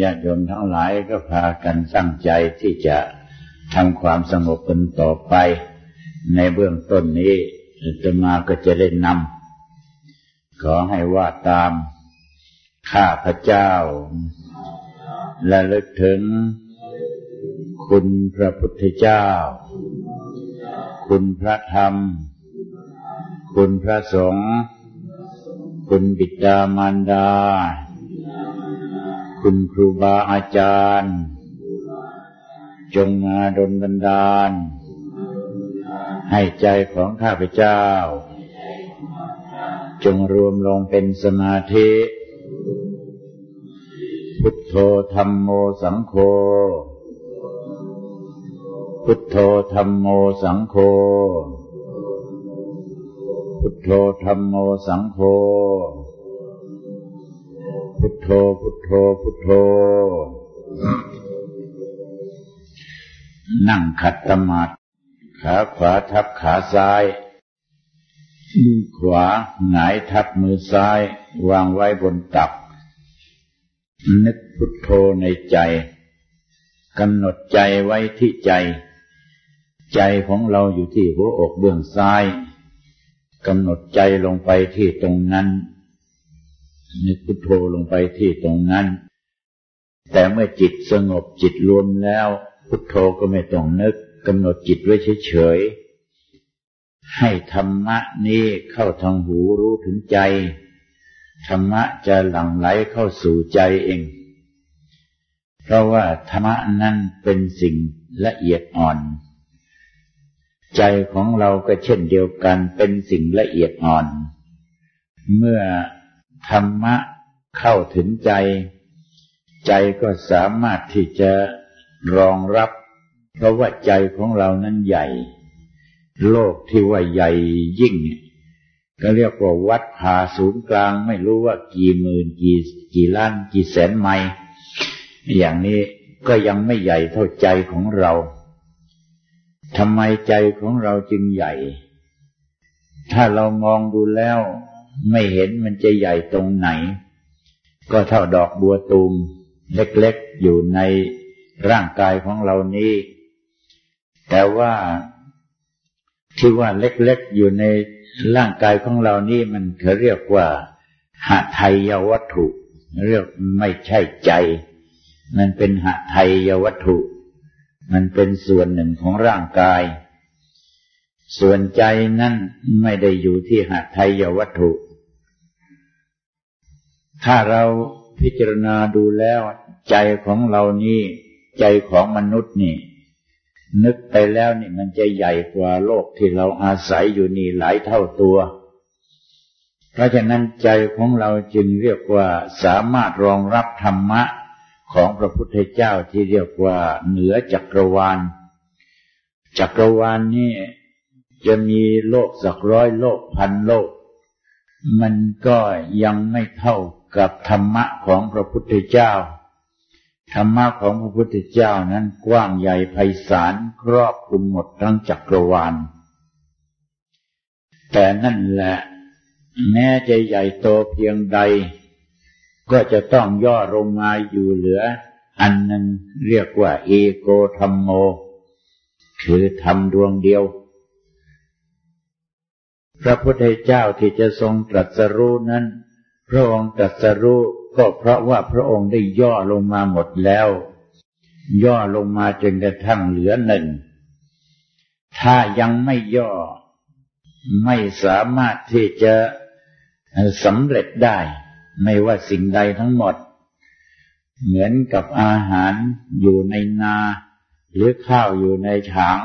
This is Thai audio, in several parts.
ญาติโยมทั้งหลายก็พากันตั้งใจที่จะทำความสงบกันต่อไป ในเบื้องต้นนี้จะมาก็จะได้นำขอให้ว่าตามข้าพระเจ้า และลึกถึง คุณพระพุทธเจ้า คุณพระธรรม คุณพระสงฆ์คุณบิดามารดา คุณครูบาอาจารย์ จงมาดลบันดาล ให้ใจของข้าพเจ้า จงรวมลงเป็นสมาธิ พุทโธธรรมโมสังโฆพุทโธธรรมโมสังโฆพุทโธธรรมโมสังโฆ พุทโธ พุทโธ พุทโธ นั่งขัดสมาธิขาขวาทับขาซ้ายมือขวาหงายทับมือซ้าย วางไว้บนตัก นึกพุทโธในใจกำหนดใจไว้ที่ใจ ใจของเราอยู่ที่หัวอกเบื้องซ้ายกำหนดใจลงไปที่ตรงนั้น นึกพุทโธลงไปที่ตรงนั้น แต่เมื่อจิตสงบจิตรวมแล้ว พุทโธก็ไม่ต้องนึกกำหนดจิตไว้เฉยๆ ให้ธรรมะนี้เข้าทางหูรู้ถึงใจ ธรรมะจะหลั่งไหลเข้าสู่ใจเอง เพราะว่าธรรมะนั้นเป็นสิ่งละเอียดอ่อน ใจของเราก็เช่นเดียวกันเป็นสิ่งละเอียดอ่อน เมื่อ ธรรมะเข้าถึงใจ ใจก็สามารถที่จะรองรับ เพราะว่าใจของเรานั้นใหญ่ โลกที่ว่าใหญ่ยิ่ง ก็เรียกว่าวัดผาศูนย์กลางไม่รู้ว่ากี่หมื่นกี่กี่ล้านกี่แสนไมล์อย่างนี้ก็ยังไม่ใหญ่เท่าใจของเราทำไมใจของเราจึงใหญ่ ถ้าเรามองดูแล้ว ไม่เห็นมันจะใหญ่ตรงไหน ก็เท่าดอกบัวตูม เล็กๆอยู่ในร่างกายของเรานี้ แต่ว่าที่ว่าเล็กๆอยู่ในร่างกายของเรานี่มันเขาเรียกว่าหะไทยวัตถุ เรียกไม่ใช่ใจ มันเป็นหะไทยวัตถุ มันเป็นส่วนหนึ่งของร่างกาย ส่วนใจนั้นไม่ได้อยู่ที่หะไทยวัตถุ ถ้าเราพิจารณาดูแล้ว ใจของเรานี่ ใจของมนุษย์นี่ นึกไปแล้วนี่มันจะใหญ่กว่าโลกที่เราอาศัยอยู่นี่หลายเท่าตัว เพราะฉะนั้นใจของเราจึงเรียกว่าสามารถรองรับธรรมะของพระพุทธเจ้าที่เรียกว่าเหนือจักรวาล จักรวาลนี่จะมีโลกสักร้อยโลกพันโลก มันก็ยังไม่เท่า กับธรรมะของพระพุทธเจ้า ธรรมะของพระพุทธเจ้านั้นกว้างใหญ่ไพศาลครอบคลุมหมดทั้งจักรวาล แต่นั่นแหละ แม้จะใหญ่โตเพียงใด ก็จะต้องย่อลงมาอยู่เหลือ อันหนึ่งเรียกว่าเอโกธรรมโม คือธรรมดวงเดียวพระพุทธเจ้าที่จะทรงตรัสรู้นั้น พระองค์ตรัสรู้ก็เพราะว่าพระองค์ได้ย่อลงมาหมดแล้ว ย่อลงมาจนกระทั่งเหลือหนึ่ง ถ้ายังไม่ย่อ ไม่สามารถที่จะสำเร็จได้ ไม่ว่าสิ่งใดทั้งหมด เหมือนกับอาหารอยู่ในนา หรือข้าวอยู่ในฉาง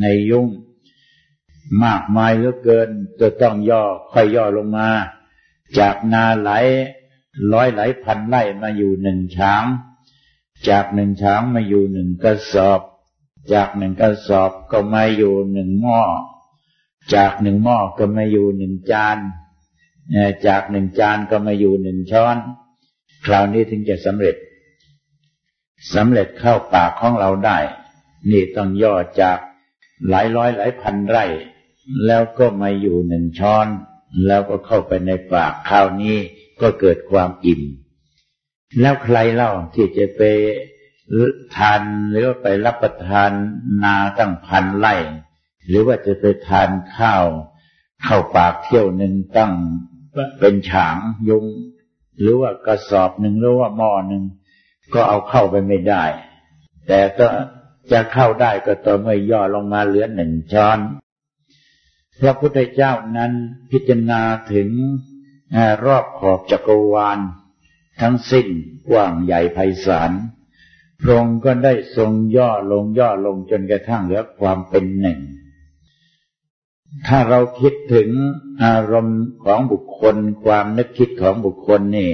ในยุ่ง มากมายเหลือเกินจะต้องย่อค่อยย่อลงมา จากนาไหลร้อยหลายพันไร่มาอยู่หนึ่งช้าง จากหนึ่งช้างมาอยู่หนึ่งกระสอบ จากหนึ่งกระสอบก็มาอยู่หนึ่งหม้อ จากหนึ่งหม้อก็มาอยู่หนึ่งจานจากหนึ่งจานก็มาอยู่หนึ่งช้อน คราวนี้ถึงจะสำเร็จสำเร็จเข้าปากของเราได้ นี่ต้องย่อจากหลายร้อยหลายพันไร่ แล้วก็มาอยู่หนึ่งช้อน แล้วก็เข้าไปในปากคราวนี้ก็เกิดความอิ่ม แล้วใครเล่าที่จะไปทานหรือว่าไปรับประทานนาตั้งพันไร่ หรือว่าจะไปทานข้าว เข้าปากเที่ยวหนึ่งตั้งเป็นฉางยุง หรือว่ากระสอบหนึ่งหรือว่าหม้อหนึ่งก็เอาเข้าไปไม่ได้ แต่ก็จะเข้าได้ก็ต่อเมื่อย่อลงมาเหลือหนึ่งช้อน พระพุทธเจ้านั้นพิจารณาถึงรอบขอบจักรวาล ทั้งสิ้นกว้างใหญ่ไพศาลพระองค์ก็ได้ทรงย่อลงย่อลงจนกระทั่งเหลือความเป็นหนึ่ง ถ้าเราคิดถึงอารมณ์ของบุคคล ความนึกคิดของบุคคลนี่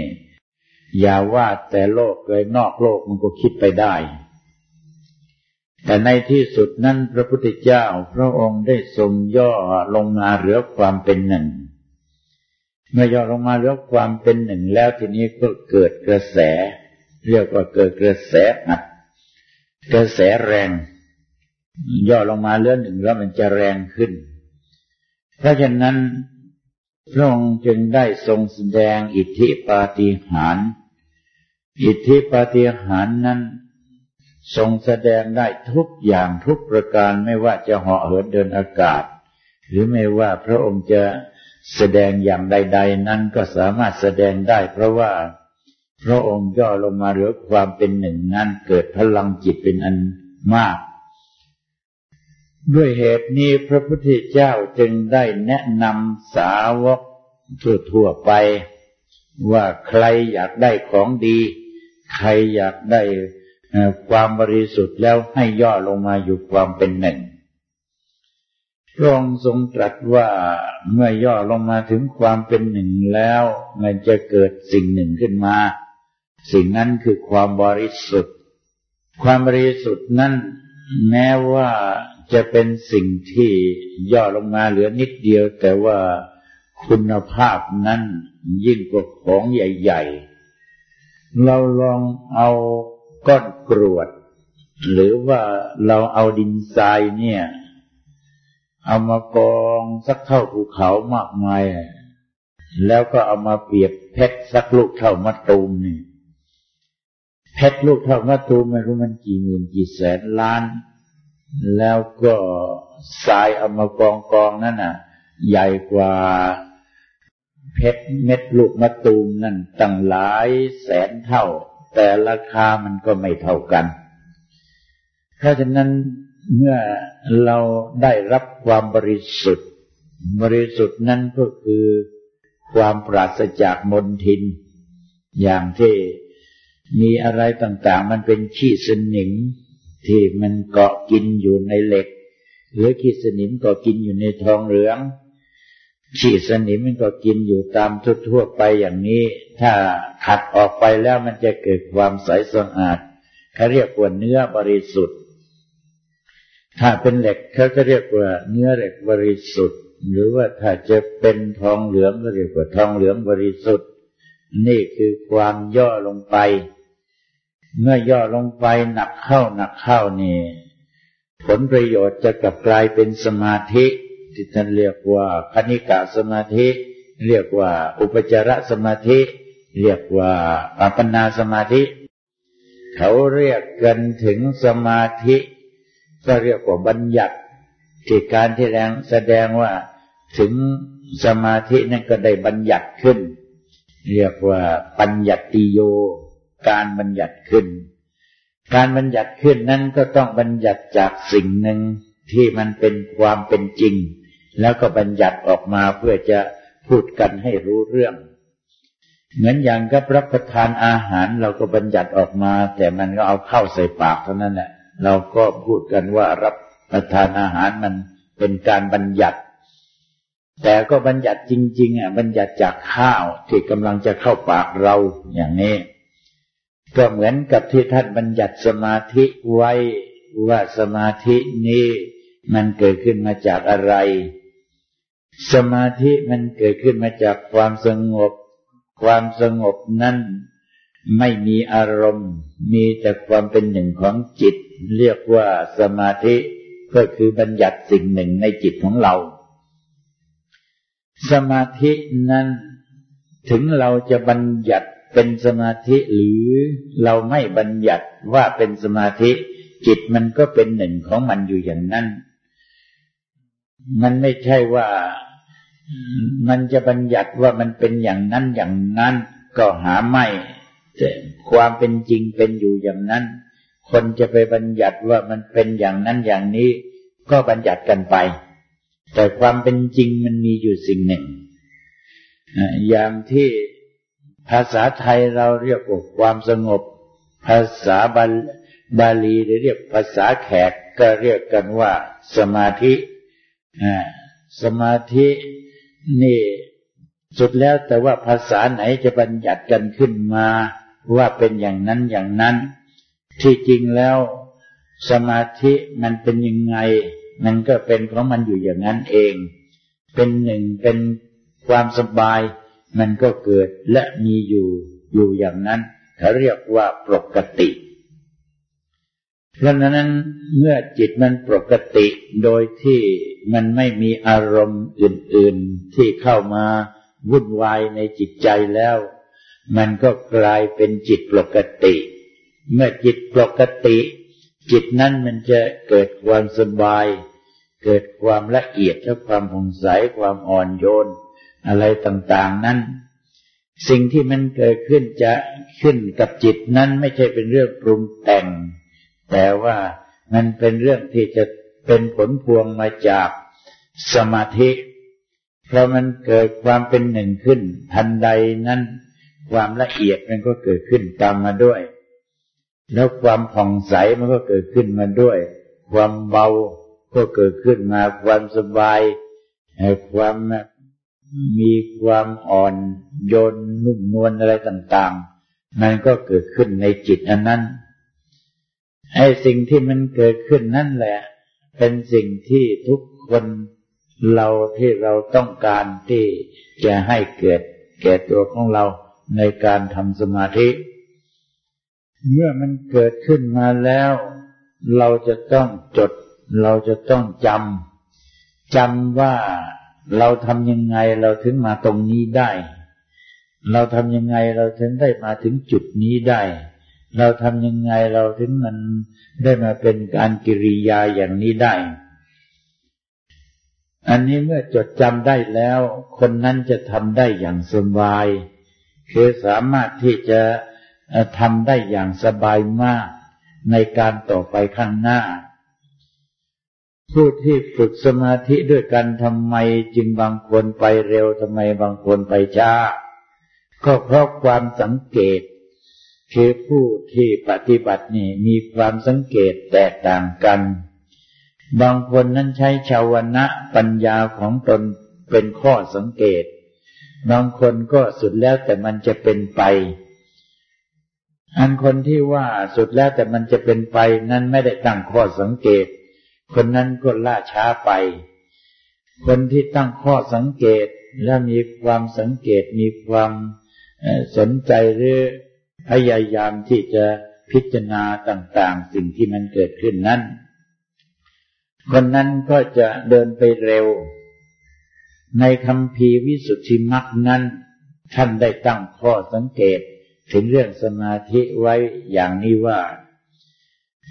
อย่าว่าแต่โลกเลยนอกโลกมันก็คิดไปได้ แต่ในที่สุดนั้นพระพุทธเจ้าพระองค์ได้ทรงย่อลงมาเหลือความเป็นหนึ่ง เมื่อย่อลงมาเหลือความเป็นหนึ่งแล้วทีนี้ก็เกิดกระแส เรียกว่าเกิดกระแสอัดกระแสแรง ย่อลงมาเหลือหนึ่งแล้วมันจะแรงขึ้น เพราะฉะนั้นพระองค์จึงได้ทรงแสดงอิทธิปาฏิหาริย์อิทธิปาฏิหาริย์นั้น ทรงแสดงได้ทุกอย่างทุกประการไม่ว่าจะเหาะเหินเดินอากาศ หรือไม่ว่าพระองค์จะแสดงอย่างใด ๆ นั้นก็สามารถแสดงได้ เพราะว่าพระองค์ย่อลงมาเหลือความเป็นหนึ่งนั้นเกิดพลังจิตเป็นอันมาก ด้วยเหตุนี้พระพุทธเจ้าจึงได้แนะนำสาวกทั่วๆไป ว่าใครอยากได้ของดี ใครอยากได้ ความบริสุทธิ์แล้วให้ย่อลงมาอยู่ความเป็นหนึ่งพระองค์ทรงตรัสว่าเมื่อย่อลงมาถึงความเป็นหนึ่งแล้ว มันจะเกิดสิ่งหนึ่งขึ้นมา สิ่งนั้นคือความบริสุทธิ์ ความบริสุทธิ์นั้นแม้ว่าจะเป็นสิ่งที่ย่อลงมาเหลือนิดเดียว แต่ว่าคุณภาพนั้นยิ่งกว่าของใหญ่ ๆ เราลองเอา ก้อนกรวด หรือว่าเราเอาดินทรายเนี่ย เอามากองสักเท่าภูเขามากมาย แล้วก็เอามาเปรียบเพชรสักลูกเท่ามะตูมนี่เพชรลูกเท่ามะตูมไม่รู้มันกี่หมื่นกี่แสนล้าน แล้วก็ทรายเอามากองกองนั่นน่ะ ใหญ่กว่าเพชรเม็ดลูกมะตูมนั่นตั้งหลายแสนเท่า แต่ราคามันก็ไม่เท่ากัน เพราะฉะนั้นเมื่อเราได้รับความบริสุทธิ์ บริสุทธิ์นั้นก็คือความปราศจากมนทิน อย่างที่มีอะไรต่างๆ มันเป็นขี้สนิมที่มันเกาะกินอยู่ในเหล็ก หรือขี้สนิมเกาะกินอยู่ในทองเหลือง ฉีดสนิมมันก็กินอยู่ตามทั่วๆไปอย่างนี้ ถ้าขัดออกไปแล้วมันจะเกิดความใสสะอาดเขาเรียกว่าเนื้อบริสุทธิ์ ถ้าเป็นเหล็กเขาก็เรียกว่าเนื้อเหล็กบริสุทธิ์ หรือว่าถ้าจะเป็นทองเหลืองก็เรียกว่าทองเหลืองบริสุทธิ์ นี่คือความย่อลงไป เมื่อย่อลงไปหนักเข้าหนักเข้านี่ ผลประโยชน์จะกลับกลายเป็นสมาธิ ที่ท่านเรียกว่าคณิกะสมาธิ เรียกว่าอุปจารสมาธิ เรียกว่าอัปปนาสมาธิ เขาเรียกกันถึงสมาธิ ก็เรียกว่าบัญญัติที่การที่แรงแสดงว่าถึงสมาธินั้นก็ได้บัญญัติขึ้น เรียกว่าปัญญัติโย การบัญญัติขึ้น การบัญญัติขึ้นนั้นก็ต้องบัญญัติจากสิ่งหนึ่งที่มันเป็นความเป็นจริง แล้วก็บัญญัติออกมาเพื่อจะพูดกันให้รู้เรื่อง เหมือนอย่างกับรับประทานอาหารเราก็บัญญัติออกมา แต่มันก็เอาเข้าใส่ปากเท่านั้นแหละเราก็พูดกันว่ารับประทานอาหารมันเป็นการบัญญัติ แต่ก็บัญญัติจริง ๆ อะ บัญญัติจากข้าวที่กำลังจะเข้าปากเราอย่างนี้ ก็เหมือนกับที่ท่านบัญญัติสมาธิไว้ว่าสมาธินี้มันเกิดขึ้นมาจากอะไร สมาธิมันเกิดขึ้นมาจากความสงบ ความสงบนั้นไม่มีอารมณ์ มีแต่ความเป็นหนึ่งของจิต เรียกว่าสมาธิก็คือบัญญัติสิ่งหนึ่งในจิตของเรา สมาธินั้น ถึงเราจะบัญญัติเป็นสมาธิหรือเราไม่บัญญัติว่าเป็นสมาธิ จิตมันก็เป็นหนึ่งของมันอยู่อย่างนั้น มันไม่ใช่ว่า มันจะบัญญัติว่ามันเป็นอย่างนั้นอย่างนั้น ก็หาไม่แต่ความเป็นจริงเป็นอยู่อย่างนั้น คนจะไปบัญญัติว่ามันเป็นอย่างนั้นอย่างนี้ ก็บัญญัติกันไป แต่ความเป็นจริงมันมีอยู่สิ่งหนึ่ง อย่างที่ภาษาไทยเราเรียกว่าความสงบ ภาษาบาลีเรียกภาษาแขกก็เรียกกันว่า สมาธิ สมาธิ นี่ สุดแล้วแต่ว่าภาษาไหนจะบัญญัติกันขึ้นมา ว่าเป็นอย่างนั้นอย่างนั้น ที่จริงแล้ว สมาธิมันเป็นยังไง มันก็เป็นของมันอยู่อย่างนั้นเอง เป็นหนึ่งเป็นความสบาย มันก็เกิดและมีอยู่อยู่อย่างนั้นเขาเรียกว่าปกติ เพราะนั้นเมื่อจิตมันปกติโดยที่มันไม่มีอารมณ์อื่น ๆที่เข้ามาวุ่นวายในจิตใจแล้ว มันก็กลายเป็นจิตปกติ เมื่อจิตปกติ จิตนั้นมันจะเกิดความสบาย เกิดความละเอียดและความผ่องใสความอ่อนโยน อะไรต่างๆนั้น สิ่งที่มันเกิดขึ้นจะขึ้นกับจิตนั้นไม่ใช่เป็นเรื่องปรุงแต่ง แต่ว่ามันเป็นเรื่องที่จะเป็นผลพวงมาจากสมาธิ เพราะมันเกิดความเป็นหนึ่งขึ้น ทันใดนั้นความละเอียดมันก็เกิดขึ้นตามมาด้วย แล้วความผ่องใสมันก็เกิดขึ้นมาด้วย ความเบาก็เกิดขึ้นมาความสบายความมีความอ่อนโยนนุ่มนวลอะไรต่าง ๆ มันก็เกิดขึ้นในจิตอันนั้น ไอ้สิ่งที่มันเกิดขึ้นนั่นแหละ เป็นสิ่งที่ทุกคนเราที่เราต้องการที่จะให้เกิดแก่ตัวของเราในการทำสมาธิ เมื่อมันเกิดขึ้นมาแล้ว เราจะต้องจด เราจะต้องจำจำว่าเราทำยังไงเราถึงมาตรงนี้ได้ เราทำยังไงเราถึงได้มาถึงจุดนี้ได้ เราทำยังไงเราถึงมันได้มาเป็นการกิริยาอย่างนี้ได้ อันนี้เมื่อจดจำได้แล้ว คนนั้นจะทำได้อย่างสบาย คือสามารถที่จะทำได้อย่างสบายมากในการต่อไปข้างหน้า ผู้ที่ฝึกสมาธิด้วยกันทำไมจึงบางคนไปเร็วทำไมบางคนไปช้า ก็เพราะความสังเกต คือผู้ที่ปฏิบัตินี่มีความสังเกตแตกต่างกัน บางคนนั้นใช้ชาวนะปัญญาของตนเป็นข้อสังเกต บางคนก็สุดแล้วแต่มันจะเป็นไป อันคนที่ว่าสุดแล้วแต่มันจะเป็นไปนั้นไม่ได้ตั้งข้อสังเกต คนนั้นก็ล่าช้าไป คนที่ตั้งข้อสังเกตและมีความสังเกตมีความสนใจหรือ พยายามที่จะพิจารณาต่าง ๆ สิ่งที่มันเกิดขึ้นนั้น คนนั้นก็จะเดินไปเร็ว ในคำพีวิสุทธิมรรคนั้น ท่านได้ตั้งข้อสังเกตถึงเรื่องสมาธิไว้อย่างนี้ว่า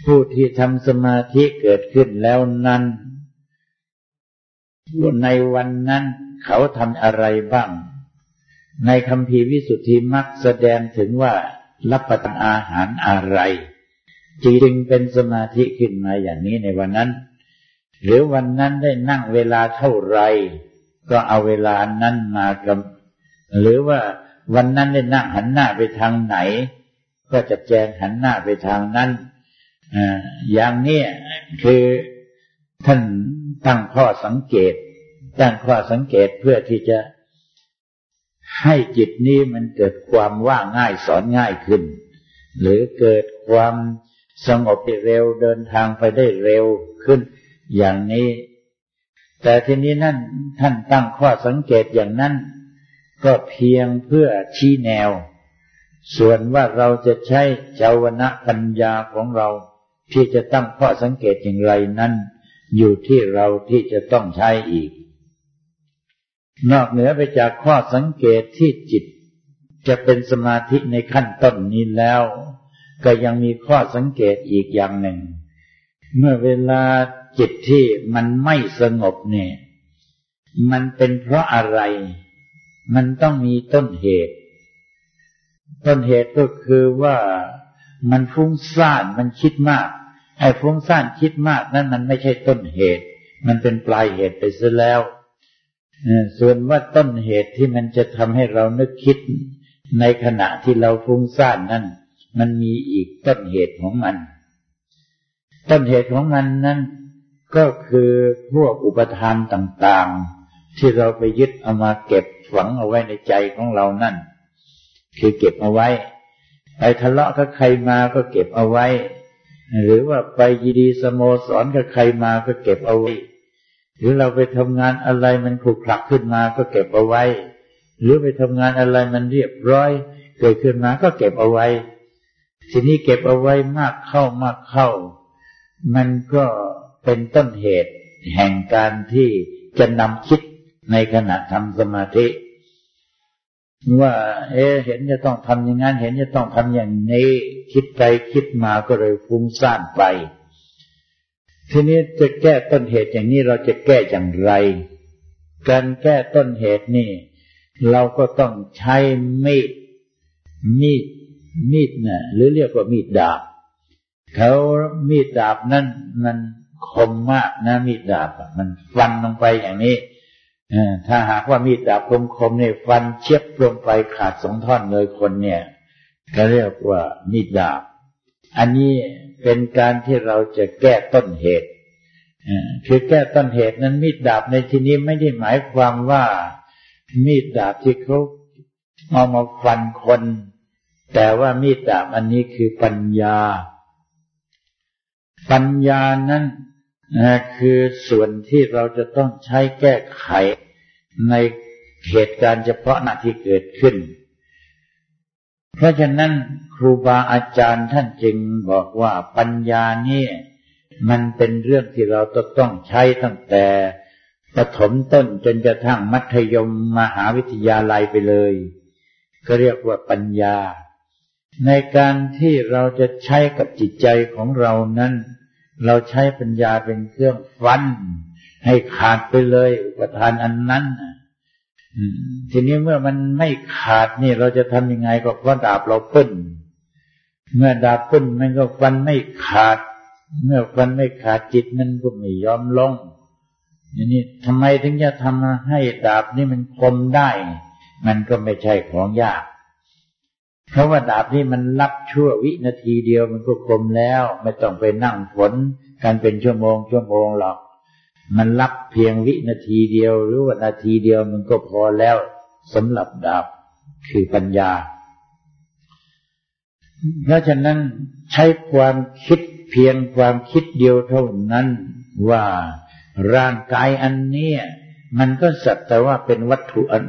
ผู้ที่ทำสมาธิเกิดขึ้นแล้วนั้นในวันนั้นเขาทำอะไรบ้าง ในคำพีวิสุทธิมรรคแสดงถึงว่า รับประทานอาหารอะไรจึงเป็นสมาธิขึ้นมาอย่างนี้ในวันนั้น หรือวันนั้นได้นั่งเวลาเท่าไร ก็เอาเวลานั้นมากำหรือว่าวันนั้นได้นั่งหันหน้าไปทางไหน ก็จะแจงหันหน้าไปทางนั้นอย่างนี้คือท่านตั้งข้อสังเกต ตั้งข้อสังเกตเพื่อที่จะ ให้จิตนี้มันเกิดความว่าง่ายสอนง่ายขึ้น หรือเกิดความสงบเร็วเดินทางไปได้เร็วขึ้น อย่างนี้ แต่ทีนี้นั่นท่านตั้งข้อสังเกตอย่างนั้น ก็เพียงเพื่อชี้แนว ส่วนว่าเราจะใช้เจาวนะปัญญาของเราที่จะตั้งข้อสังเกตอย่างไรนั้น อยู่ที่เราที่จะต้องใช้อีก นอกเหนือไปจากข้อสังเกตที่จิต จะเป็นสมาธิในขั้นต้นนี้แล้ว ก็ยังมีข้อสังเกตอีกอย่างหนึ่ง เมื่อเวลาจิตที่มันไม่สงบเนี่ย มันเป็นเพราะอะไร มันต้องมีต้นเหตุ ต้นเหตุก็คือว่ามันฟุ้งซ่านมันคิดมาก ไอ้ฟุ้งซ่านคิดมากนั้นมันไม่ใช่ต้นเหตุ มันเป็นปลายเหตุไปซะแล้ว ส่วนว่าต้นเหตุที่มันจะทำให้เรานึกคิด ในขณะที่เราฟุ้งซ่านนั้น มันมีอีกต้นเหตุของมัน ต้นเหตุของมันนั้นก็คือพวกอุปทานต่างๆ ที่เราไปยึดเอามาเก็บฝังเอาไว้ในใจของเรานั่น คือเก็บเอาไว้ ไปทะเลาะกับใครมาก็เก็บเอาไว้ หรือว่าไปยีดีสโมสรกับใครมาก็เก็บเอาไว้ หรือเราไปทำงานอะไรมันขลุกคลักขึ้นมาก็เก็บเอาไว้ หรือไปทำงานอะไรมันเรียบร้อย เกิดขึ้นมาก็เก็บเอาไว้ ทีนี้เก็บเอาไว้มากเข้ามากเข้า มันก็เป็นต้นเหตุแห่งการที่จะนำคิดในขณะทำสมาธิ ว่า เอ๊เห็นจะต้องทำอย่างนั้นเห็นจะต้องทำอย่างนี้ คิดไปคิดมาก็เลยฟุ้งซ่านไป ทีนี้จะแก้ต้นเหตุอย่างนี้เราจะแก้อย่างไร การแก้ต้นเหตุนี่ เราก็ต้องใช้มีด มีด มีดนะ่ะหรือเรียกว่ามีดดาบ เขามีดดาบนั้นมันคมมากนะมีดดาบมันฟันลงไปอย่างนี้ถ้าหากว่ามีดดาบคมๆเนี่ยฟันเชียบลงไปขาดสองท่อนเลยคนเนี่ยก็เรียกว่ามีดดาบ อันนี้เป็นการที่เราจะแก้ต้นเหตุคือแก้ต้นเหตุนั้นมีดดาบในที่นี้ไม่ได้หมายความว่ามีดดาบที่เขาเอามาฟันคน แต่ว่ามีดดาบอันนี้คือปัญญา ปัญญานั้นคือส่วนที่เราจะต้องใช้แก้ไขในเหตุการณ์เฉพาะหน้าที่เกิดขึ้น เพราะฉะนั้นครูบาอาจารย์ท่านจึงบอกว่าปัญญานี่มันเป็นเรื่องที่เราต้องใช้ตั้งแต่ประถมต้นจนกระทั่งมัธยมมหาวิทยาลัยไปเลย ก็เรียกว่าปัญญา ในการที่เราจะใช้กับจิตใจของเรานั้น เราใช้ปัญญาเป็นเครื่องฟัน ให้ขาดไปเลยอุปทานอันนั้น ทีนี้เมื่อมันไม่ขาดนี่เราจะทำยังไงก็เพราะดาบเราพึ่นเมื่อดาบพึ่นมันก็ฟันไม่ขาด เมื่อฟันไม่ขาดจิตมันก็ไม่ยอมลงอย่างนี้ทำไมถึงจะทำให้ดาบนี่มันคมได้ มันก็ไม่ใช่ของยาก เพราะว่าดาบนี่มันรับชั่ววินาทีเดียวมันก็คมแล้ว ไม่ต้องไปนั่งฝนกันเป็นชั่วโมงชั่วโมงหรอก มันรับเพียงวินาทีเดียว หรือว่านาทีเดียวมันก็พอแล้วสำหรับดาบคือปัญญา เพราะฉะนั้นใช้ความคิดเพียงความคิดเดียวเท่านั้นว่าร่างกายอันนี้มันก็สัตว์แต่ว่าเป็นวัตถุอัน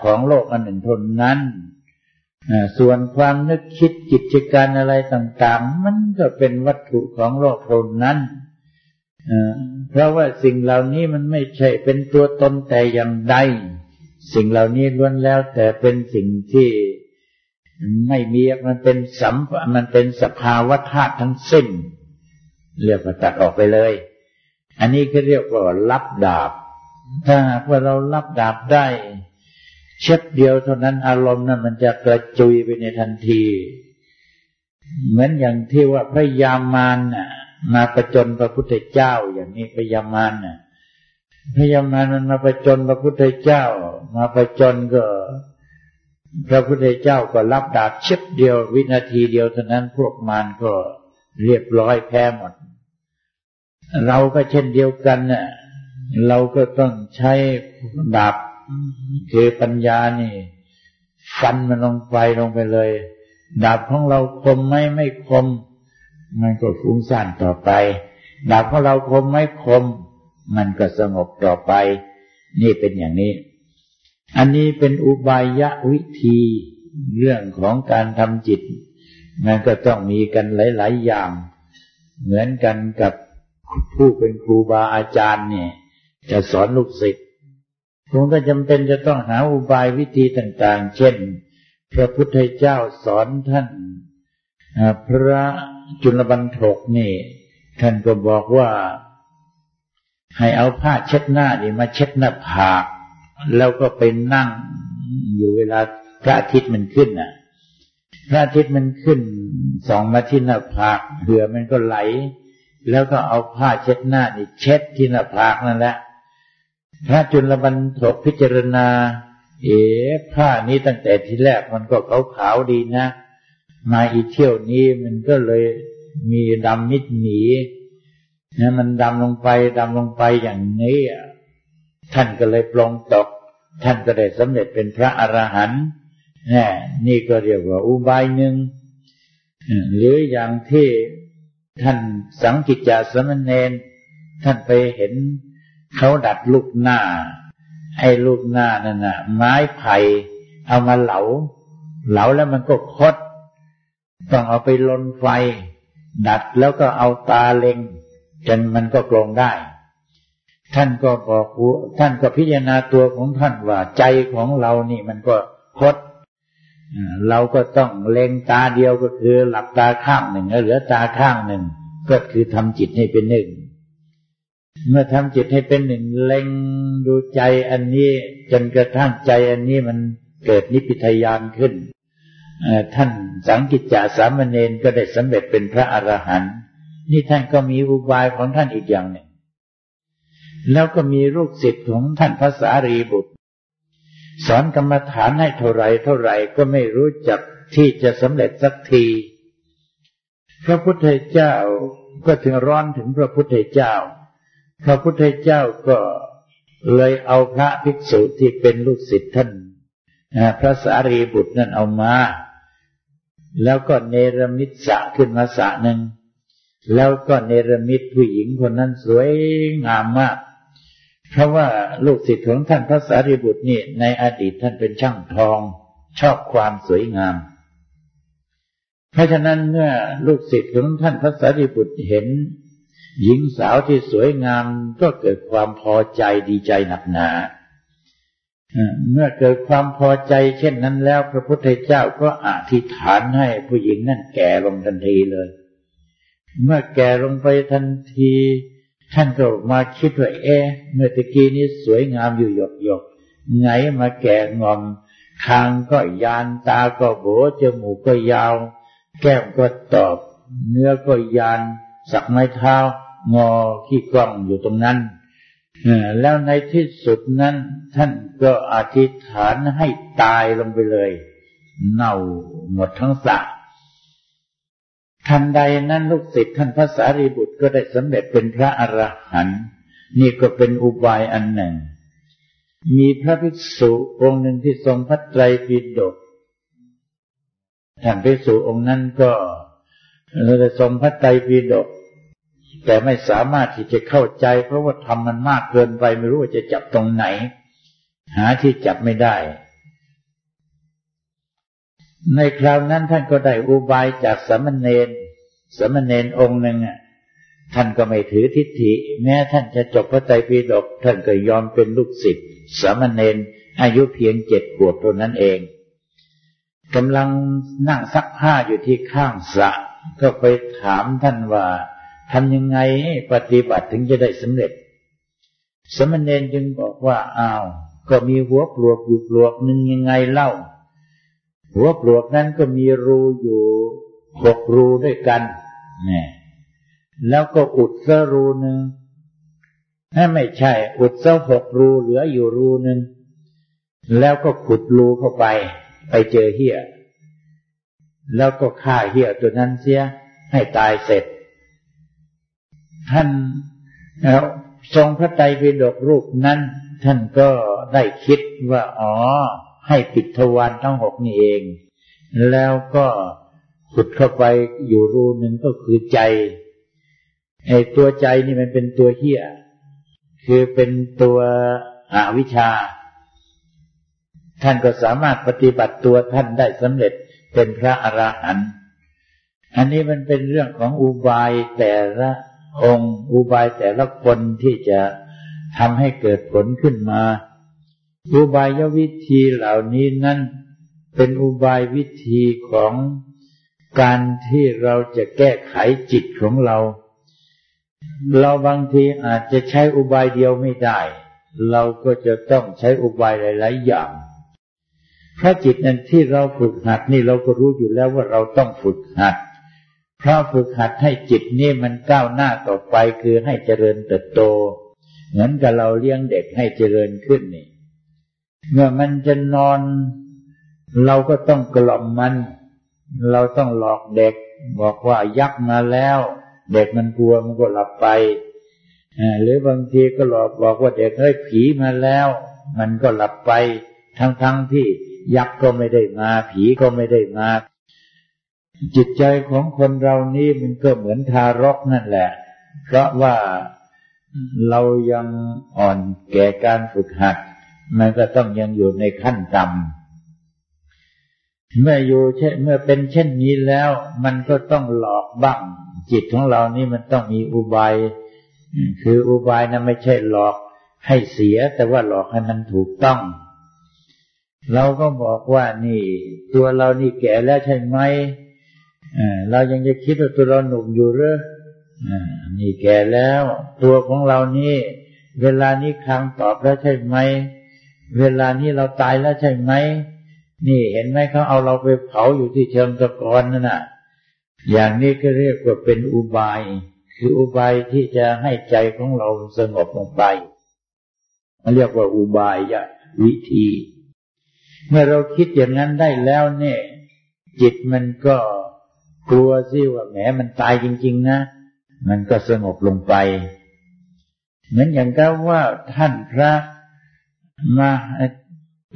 ของโลกอันหนึ่งเท่านั้นส่วนความนึกคิดกิจการอะไรต่าง ๆ มันก็เป็นวัตถุของโลกเท่านั้น เพราะว่าสิ่งเหล่านี้มันไม่ใช่เป็นตัวตนแต่อย่างใด สิ่งเหล่านี้ล้วนแล้วแต่เป็นสิ่งที่ไม่มีมันเป็นสัมมันเป็นสภาวะธาตุทั้งสิ้น เรียกว่าตัดออกไปเลย อันนี้คือเรียกว่ารับดาบ ถ้าหากว่าเรารับดาบได้ เช็ดเดียวเท่านั้นอารมณ์นั้นมันจะกระจุยไปในทันที เหมือนอย่างที่ว่าพระยามารน่ะ มาประจนพระพุทธเจ้าอย่างนี้พยามารน่ะพยามารมันมาประจนพระพุทธเจ้า มาประจนก็ พระพุทธเจ้าก็รับดาบเช็ดเดียว วินาทีเดียวเท่านั้นพวกมารก็เรียบร้อยแพ้หมด เราก็เช่นเดียวกันน่ะเราก็ต้องใช้ดาบคือปัญญานี่ ฟันมันลงไปลงไปเลย ดาบของเราคมไหมไม่คม มันก็ฟุ้งซ่านต่อไปดาบของเราคมไม่คม มันก็สงบต่อไป นี่เป็นอย่างนี้ อันนี้เป็นอุบายะวิธี เรื่องของการทำจิต มันก็ต้องมีกันหลาย ๆ อย่าง เหมือนกันกับผู้เป็นครูบาอาจารย์เนี่ย จะสอนลูกศิษย์คงก็จำเป็นจะต้องหาอุบายวิธีต่าง ๆ เช่น พระพุทธเจ้าสอนท่านพระ จุลบันทกนี่ ท่านก็บอกว่า ให้เอาผ้าเช็ดหน้านี่มาเช็ดหน้าผาก แล้วก็ไปนั่งอยู่เวลาพระอาทิตย์มันขึ้นน่ะ พระอาทิตย์มันขึ้นส่องมาที่หน้าผากเหือมันก็ไหล แล้วก็เอาผ้าเช็ดหน้านี่เช็ดที่หน้าผากนั่นแหละพระจุลบันทกพิจารณา เอ๋ผ้านี้ตั้งแต่ที่แรกมันก็ขาวๆดีนะ มาอีเที่ยวนี้มันก็เลยมีดำมิดหนีนะมันดำลงไปดำลงไปอย่างนี้ ท่านก็เลยปลงตก ท่านก็ได้สำเร็จเป็นพระอรหันต์นี่นี่ก็เรียกว่าอุบายหนึ่งหรืออย่างที่ท่านสังกิจจาสมณเณรท่านไปเห็นเขาดัดลูกหน้า ไอ้ลูกหน้านั่นน่ะ ไม้ไผ่เอามาเหลา เหลาแล้วมันก็คด ต้องเอาไปลนไฟ ดัดแล้วก็เอาตาเล็งจนมันก็กลงได้ ท่านก็บอกท่านก็พิจารณาตัวของท่านว่าใจของเรานี่มันก็คดเราก็ต้องเล็งตาเดียวก็คือหลับตาข้างหนึ่งแล้วเหลือตาข้างหนึ่ง ก็คือทำจิตให้เป็นหนึ่ง เมื่อทำจิตให้เป็นหนึ่ง เล็งดูใจอันนี้ จนกระทั่งใจอันนี้มันเกิดนิพพิทยานขึ้น ท่านสังกิจจาสามเณรก็ได้สำเร็จเป็นพระอรหันต์นี่ท่านก็มีอุบายของท่านอีกอย่างหนึ่ง แล้วก็มีลูกศิษย์ของท่านพระสารีบุตร สอนกรรมฐานให้เท่าไรเท่าไรก็ไม่รู้จักที่จะสำเร็จสักที พระพุทธเจ้าก็ถึงร้อนถึงพระพุทธเจ้า พระพุทธเจ้าก็เลยเอาพระภิกษุที่เป็นลูกศิษย์ท่านพระสารีบุตรนั่นเอามา แล้วก็เนรมิตสะขึ้นมาสะหนึ่งแล้วก็เนรมิตผู้หญิงคนนั้นสวยงามมาก เพราะว่าลูกศิษย์ของท่านพระสารีบุตรนี่ในอดีตท่านเป็นช่างทอง ชอบความสวยงาม เพราะฉะนั้นเมื่อลูกศิษย์ของท่านพระสารีบุตรเห็น หญิงสาวที่สวยงามก็เกิดความพอใจดีใจหนักหนา เมื่อเกิดความพอใจเช่นนั้นแล้ว พระพุทธเจ้าก็อธิษฐานให้ผู้หญิงนั่นแก่ลงทันทีเลย เมื่อแก่ลงไปทันที ท่านก็มาคิดว่าเอ๊ะเมื่อตะกี้นี้สวยงามอยู่หยกหยกไงมาแก่งอมคางก็ยานตาก็โบจมูกก็ยาว แก้มก็ตอบ เนื้อก็ยาน สักไม้เท้างอขี้กล้องอยู่ตรงนั้น แล้วในที่สุดนั้น ท่านก็อธิษฐานให้ตายลงไปเลย เน่าหมดทั้งสะทันใดนั้นลูกศิษย์ท่านพระสารีบุตรก็ได้สำเร็จเป็นพระอรหันต์นี่ก็เป็นอุบายอันหนึ่ง มีพระภิกษุองค์หนึ่งที่ทรงพระไตรปิฎกท่านภิกษุองค์นั้นก็เลยทรงพระไตรปิฎก แต่ไม่สามารถที่จะเข้าใจ เพราะว่าทำมันมากเกินไปไม่รู้ว่าจะจับตรงไหน หาที่จับไม่ได้ ในคราวนั้นท่านก็ได้อุบายจากสมณเณรสมณเณรองค์หนึ่งท่านก็ไม่ถือทิฏฐิ แม้ท่านจะจบพระไตรปิฎกท่านก็ยอมเป็นลูกศิษย์สมณเณรอายุเพียงเจ็ดขวบตัวนั้นเองกำลังนั่งซักผ้าอยู่ที่ข้างสระก็ไปถามท่านว่า ทำยังไงให้ปฏิบัติถึงจะได้สำเร็จ สมณเณรจึงบอกว่าอ้าว ก็มีหัวปลวกอยู่ปลวกหนึ่งยังไงเล่า หัวปลวกนั้นก็มีรูอยู่หกรูด้วยกันนี่แล้วก็อุดซะรูหนึ่งถ้าไม่ใช่ อุดซะหกรูเหลืออยู่รูหนึ่งแล้วก็ขุดรูเข้าไป ไปเจอเหี้ย แล้วก็ฆ่าเหี้ยตัวนั้นเสียให้ตายเสร็จ ท่านทรงพระไตรปิฎกรูปนั้น ท่านก็ได้คิดว่าอ๋อ ให้ปิดทวารทั้งหกนี่เอง แล้วก็ขุดเข้าไปอยู่รูหนึ่งก็คือใจไอ้ตัวใจนี่มันเป็นตัวเหี้ยคือเป็นตัวอวิชชา ท่านก็สามารถปฏิบัติตัวท่านได้สำเร็จเป็นพระอรหันต์อันนี้มันเป็นเรื่องของอุบายแต่ละ องค์อุบายแต่ละคนที่จะทำให้เกิดผลขึ้นมา อุบายวิธีเหล่านี้นั้นเป็นอุบายวิธีของการที่เราจะแก้ไขจิตของเรา เราบางทีอาจจะใช้อุบายเดียวไม่ได้ เราก็จะต้องใช้อุบายหลาย ๆ อย่างพระจิตนั้นที่เราฝึกหัดนี่เราก็รู้อยู่แล้วว่าเราต้องฝึกหัด เพราะฝึกหัดให้จิตนี่มันก้าวหน้าต่อไปคือให้เจริญเติบโต เหมือนกับเราเลี้ยงเด็กให้เจริญขึ้นนี่ เมื่อมันจะนอน เราก็ต้องกล่อมมัน เราต้องหลอกเด็ก บอกว่ายักมาแล้ว เด็กมันกลัวมันก็หลับไปหรือบางทีก็หลอกบอกว่าเด็กเฮ้ยผีมาแล้ว มันก็หลับไป ทั้งๆทที่ยักษ์ก็ไม่ได้มา ผีก็ไม่ได้มา จิตใจของคนเรานี่มันก็เหมือนทารกนั่นแหละ เพราะว่าเรายังอ่อนแก่การฝึกหัด มันก็ต้องยังอยู่ในขั้นต่ำเมื่ออยู่เช่เมื่อเป็นเช่นนี้แล้ว มันก็ต้องหลอกบ้าง จิตของเรานี่มันต้องมีอุบาย คืออุบายนั้นไม่ใช่หลอกให้เสีย แต่ว่าหลอกให้มันถูกต้อง เราก็บอกว่านี่ ตัวเรานี่แก่แล้วใช่ไหม เรายังจะคิดว่าตัวเราหนุ่มอยู่หรือนี่แก่แล้ว ตัวของเรานี่เวลานี้คางตอบแล้วใช่ไหม เวลานี้เราตายแล้วใช่ไหม นี่เห็นไหมเขาเอาเราไปเผาอยู่ที่เชิงตะกอนนั่นน่ะ อย่างนี้ก็เรียกว่าเป็นอุบาย คืออุบายที่จะให้ใจของเราสงบลงไปเรียกว่าอุบายวิธี เมื่อเราคิดอย่างนั้นได้แล้วเนี่ย จิตมันก็ กลัวสิว่าแหมมันตายจริง ๆ นะ มันก็สงบลงไป เหมือนอย่างก็ว่าท่านพระมา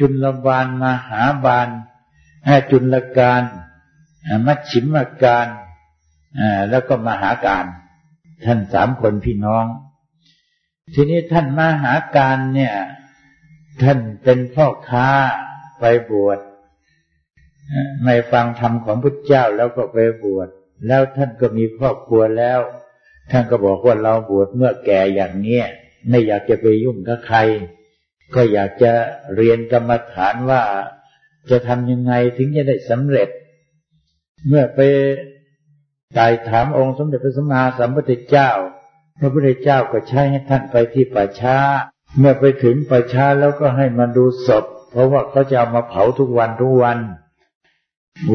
จุลบาลมาหาบาลจุลการมัชชิมการแล้วก็มหาการ ท่านสามคนพี่น้อง ทีนี้ท่านมหาการเนี่ย ท่านเป็นพ่อค้าไปบวช ไม่ฟังธรรมของพุทธเจ้าแล้วก็ไปบวชแล้วท่านก็มีครอบครัวแล้ว ท่านก็บอกว่าเราบวชเมื่อแก่อย่างเนี้ยไม่อยากจะไปยุ่งกับใคร ก็อยากจะเรียนกรรมฐานว่าจะทำยังไงถึงจะได้สำเร็จ เมื่อไปไต่ถามองค์สมเด็จพระสัมมาสัมพุทธเจ้า พระพุทธเจ้าก็ใช้ให้ท่านไปที่ป่าช้า เมื่อไปถึงป่าช้าแล้วก็ให้มาดูศพ เพราะว่าเขาจะเอามาเผาทุกวันทุกวัน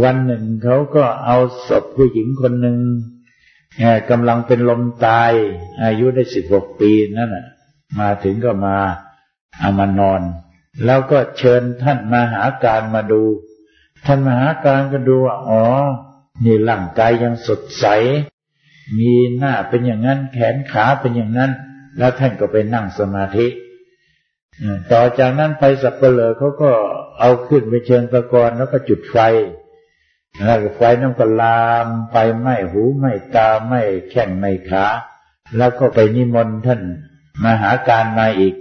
วันหนึ่งเขาก็เอาศพผู้หญิงคนหนึ่งกำลังเป็นลมตาย อายุได้สิบหกปีนั่นน่ะมาถึงก็มาเอามานอน แล้วก็เชิญท่านมาหาการมาดู ท่านมาหาการก็ดูว่าอ๋อ นี่ร่างกายยังสดใส มีหน้าเป็นอย่างนั้น แขนขาเป็นอย่างนั้น แล้วท่านก็ไปนั่งสมาธิต่อจากนั้นไปสับเปลือเขาก็เอาขึ้นไปเชิงตะกอนแล้วก็จุดไฟ แล้วไฟนั้นก็ลามไปไหม้หูไหม้ตาไหม้แข้งไหม้ขา แล้วก็ไปนิมนต์ท่านมาหาการมาอีก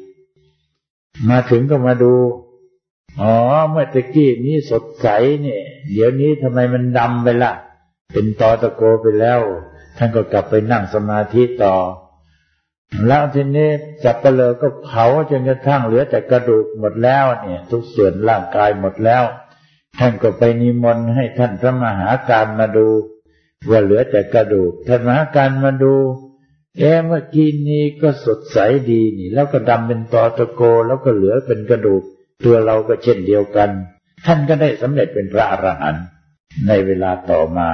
มาถึงก็มาดู อ๋อ เมื่อตะกี้นี้สดใสเนี่ย เดี๋ยวนี้ทำไมมันดำไปละ่ะ เป็นตอตะโกไปแล้ว ท่านก็กลับไปนั่งสมาธิต่อ แล้วทีนี้จับไปเลยก็เผาจนกระทั่งเหลือแต่กระดูกหมดแล้วเนี่ย ทุกส่วนร่างกายหมดแล้ว ท่านก็ไปนิมนต์ให้ท่านพระมหาการมาดู ว่าเหลือแต่กระดูก ท่านมหาการมาดูเอ๊เมื่อกี้นี้ก็สดใสดีนี่ แล้วก็ดำเป็นตอตะโก แล้วก็เหลือเป็นกระดูก ตัวเราก็เช่นเดียวกัน ท่านก็ได้สำเร็จเป็นพระอรหันต์ในเวลาต่อมา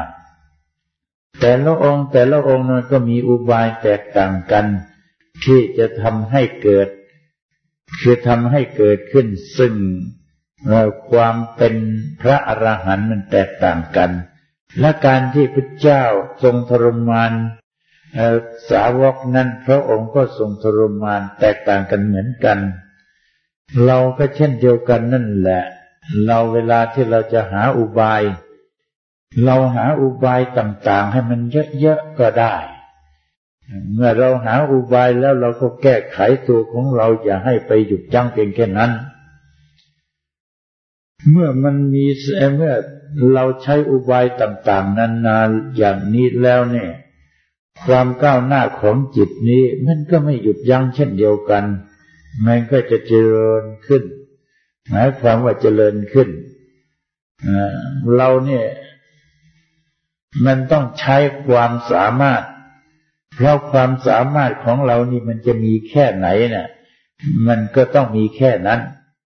แต่ละองค์แต่ละองค์นั้นก็มีอุบายแตกต่างกัน ที่จะทำให้เกิด คือทำให้เกิดขึ้นซึ่ง ความเป็นพระอรหันต์มันแตกต่างกัน และการที่พระเจ้าทรงทรมานสาวกนั้นพระองค์ก็ทรงทรมานแตกต่างกันเหมือนกัน เราก็เช่นเดียวกันนั่นแหละ เราเวลาที่เราจะหาอุบาย เราหาอุบายต่างๆ ให้มันเยอะๆก็ได้ เมื่อเราหาอุบายแล้วเราก็แก้ไขตัวของเราอย่าให้ไปหยุดยั้งเพียงแค่นั้น เมื่อมันมีเมื่อเราใช้อุบายต่าง ๆ นานๆอย่างนี้แล้วเนี่ย ความก้าวหน้าของจิตนี้ มันก็ไม่หยุดยั้งเช่นเดียวกัน มันก็จะเจริญขึ้น หมายความว่าเจริญขึ้นเราเนี่ย มันต้องใช้ความสามารถ เพราะความสามารถของเรานี่มันจะมีแค่ไหนเนะ่ะ มันก็ต้องมีแค่นั้น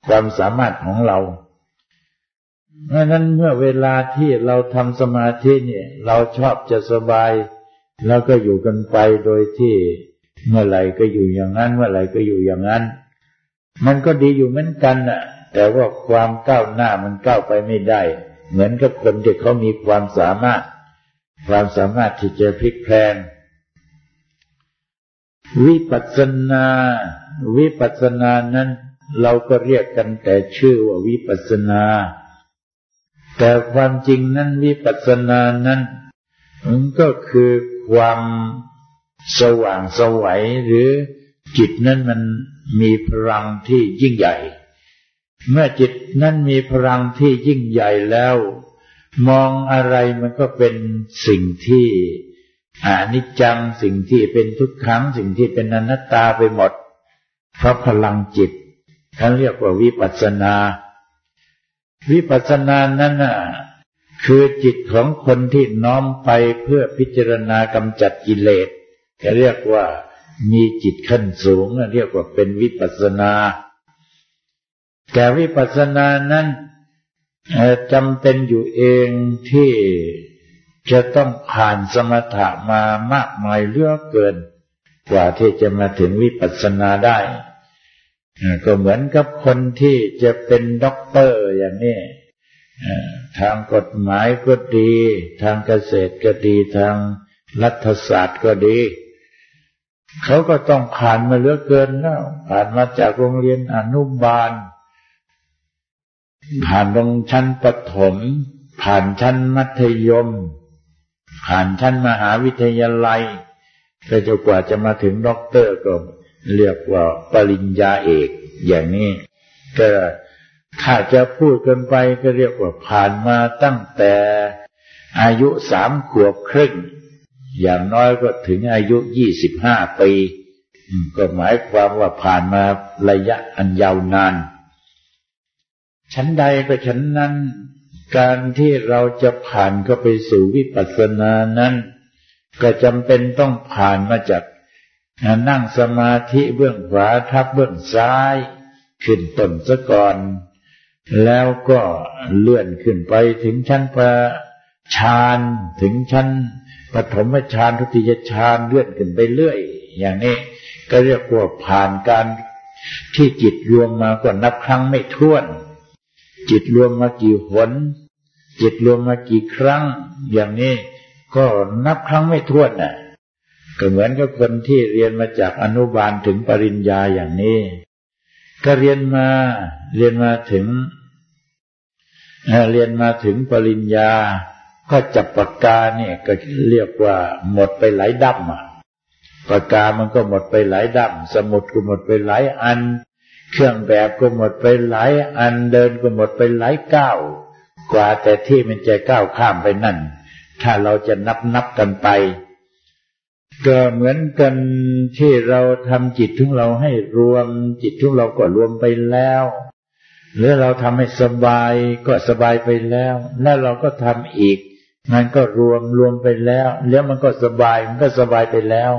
ความสามารถของเรา เพราะนั้นเมื่อเวลาที่เราทำสมาธิเนี่ย เราชอบจะสบาย แล้วก็อยู่กันไปโดยที่ เมื่อไหร่ก็อยู่อย่างนั้น เมื่อไหร่ก็อยู่อย่างนั้น มันก็ดีอยู่เหมือนกันน่ะ แต่ว่าความก้าวหน้ามันก้าวไปไม่ได้ เหมือนกับคนที่เขามีความสามารถ ความสามารถที่จะพลิกแพลงวิปัสสนา วิปัสสนานั้น เราก็เรียกกันแต่ชื่อว่าวิปัสสนา แต่ความจริงนั้นวิปัสสนานั้นมันก็คือความสว่างสวัยหรือจิตนั้นมันมีพลังที่ยิ่งใหญ่ เมื่อจิตนั้นมีพลังที่ยิ่งใหญ่แล้ว มองอะไรมันก็เป็นสิ่งที่อนิจจังสิ่งที่เป็นทุกขังสิ่งที่เป็นอนัตตาไปหมด เพราะพลังจิตท่านเรียกว่าวิปัสสนา วิปัสสนานั้นน่ะคือจิตของคนที่น้อมไปเพื่อพิจารณากำจัดกิเลสจะเรียกว่ามีจิตขั้นสูงเรียกว่าเป็นวิปัสสนา แต่วิปัสสนานั้นจำเป็นอยู่เองที่จะต้องผ่านสมถะมามากมายเหลือเกิน กว่าที่จะมาถึงวิปัสสนาได้ ก็เหมือนกับคนที่จะเป็นด็อกเตอร์อย่างนี้ทางกฎหมายก็ดี ทางเกษตรก็ดี ทางรัฐศาสตร์ก็ดี เขาก็ต้องผ่านมาเหลือเกินแล้วผ่านมาจากโรงเรียนอนุบาล ผ่านตรงชั้นประถม ผ่านชั้นมัธยม ผ่านชั้นมหาวิทยาลัยก็จะกว่าจะมาถึงด็อกเตอร์ก็ เรียกว่าปริญญาเอก อย่างนี้ ก็ถ้าจะพูดกันไปก็เรียกว่าผ่านมาตั้งแต่อายุสามขวบครึ่ง อย่างน้อยก็ถึงอายุยี่สิบห้าปีก็หมายความว่าผ่านมาระยะอันยาวนานชั้นใดก็ชั้นนั้น การที่เราจะผ่านก็ไปสู่วิปัสสนานั้น ก็จำเป็นต้องผ่านมาจาก นั่งสมาธิเบื้องขวาทับเบื้องซ้าย ขึ้นต้นซะก่อน แล้วก็เลื่อนขึ้นไปถึงชั้นประฌานถึงชั้นปฐมฌานทุติยฌานเลื่อนขึ้นไปเรื่อย อย่างนี้ก็เรียกว่าผ่านการที่จิตรวมมาก็นับครั้งไม่ถ้วน จิตรวมมากี่หน จิตรวมมากี่ครั้ง อย่างนี้ก็นับครั้งไม่ถ้วนน่ะ ก็เหมือนกับคนที่เรียนมาจากอนุบาลถึงปริญญาอย่างนี้ ก็เรียนมาเรียนมาถึงเรียนมาถึงปริญญา ก็จับปากกาเนี่ยก็เรียกว่าหมดไปหลายดั้มอะปากกามันก็หมดไปหลายดั้มสมุดก็หมดไปหลายอัน เครื่องแบบก็หมดไปหลายอันเดินก็หมดไปหลายก้าวกว่าแต่ที่มันจะก้าวข้ามไปนั่น ถ้าเราจะนับนับกันไป ก็เหมือนกันที่เราทำจิตของเราให้รวม จิตของเราก็รวมไปแล้วหรือเราทำให้สบายก็สบายไปแล้ว แล้วเราก็ทำอีกมันก็รวมรวมไปแล้ว แล้วมันก็สบายมันก็สบายไปแล้ว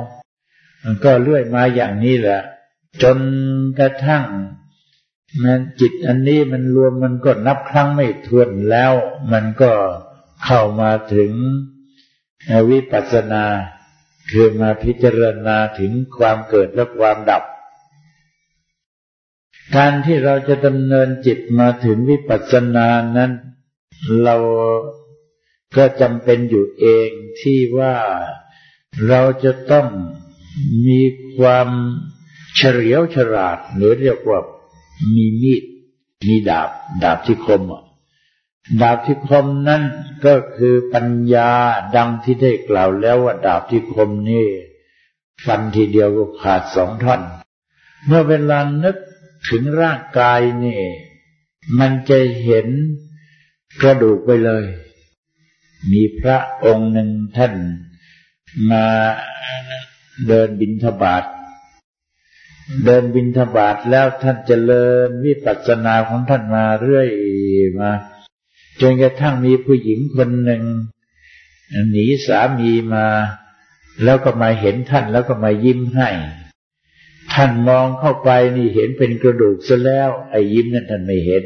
มันก็เลื่อยมาอย่างนี้แหละ จนกระทั่งมันจิตอันนี้มันรวมมันก็นับครั้งไม่ทวนแล้ว มันก็เข้ามาถึงวิปัสสนา คือมาพิจารณาถึงความเกิดและความดับ การที่เราจะดำเนินจิตมาถึงวิปัสสนานั้น เราก็จำเป็นอยู่เองที่ว่าเราจะต้องมีความเฉลียวฉลาดหรือเรียกว่ามีมีดมีดาบ ดาบที่คม ดาบที่คมนั้นก็คือปัญญาดังที่ได้กล่าวแล้วว่าดาบที่คมนี่ฟันทีเดียวก็ขาดสองท่อน เมื่อเวลานึกถึงร่างกายนี่มันจะเห็นกระดูกไปเลย มีพระองค์หนึ่งท่านมาเดินบินทบาทเดินบินทบาทแล้วท่านเจริญวิปัสสนาของท่านมาเรื่อยมา จนกระทั่งมีผู้หญิงคนหนึ่งหนีสามีมา แล้วก็มาเห็นท่านแล้วก็มายิ้มให้ ท่านมองเข้าไปนี่เห็นเป็นกระดูกซะแล้ว ไอ้ยิ้มนั้นท่านไม่เห็น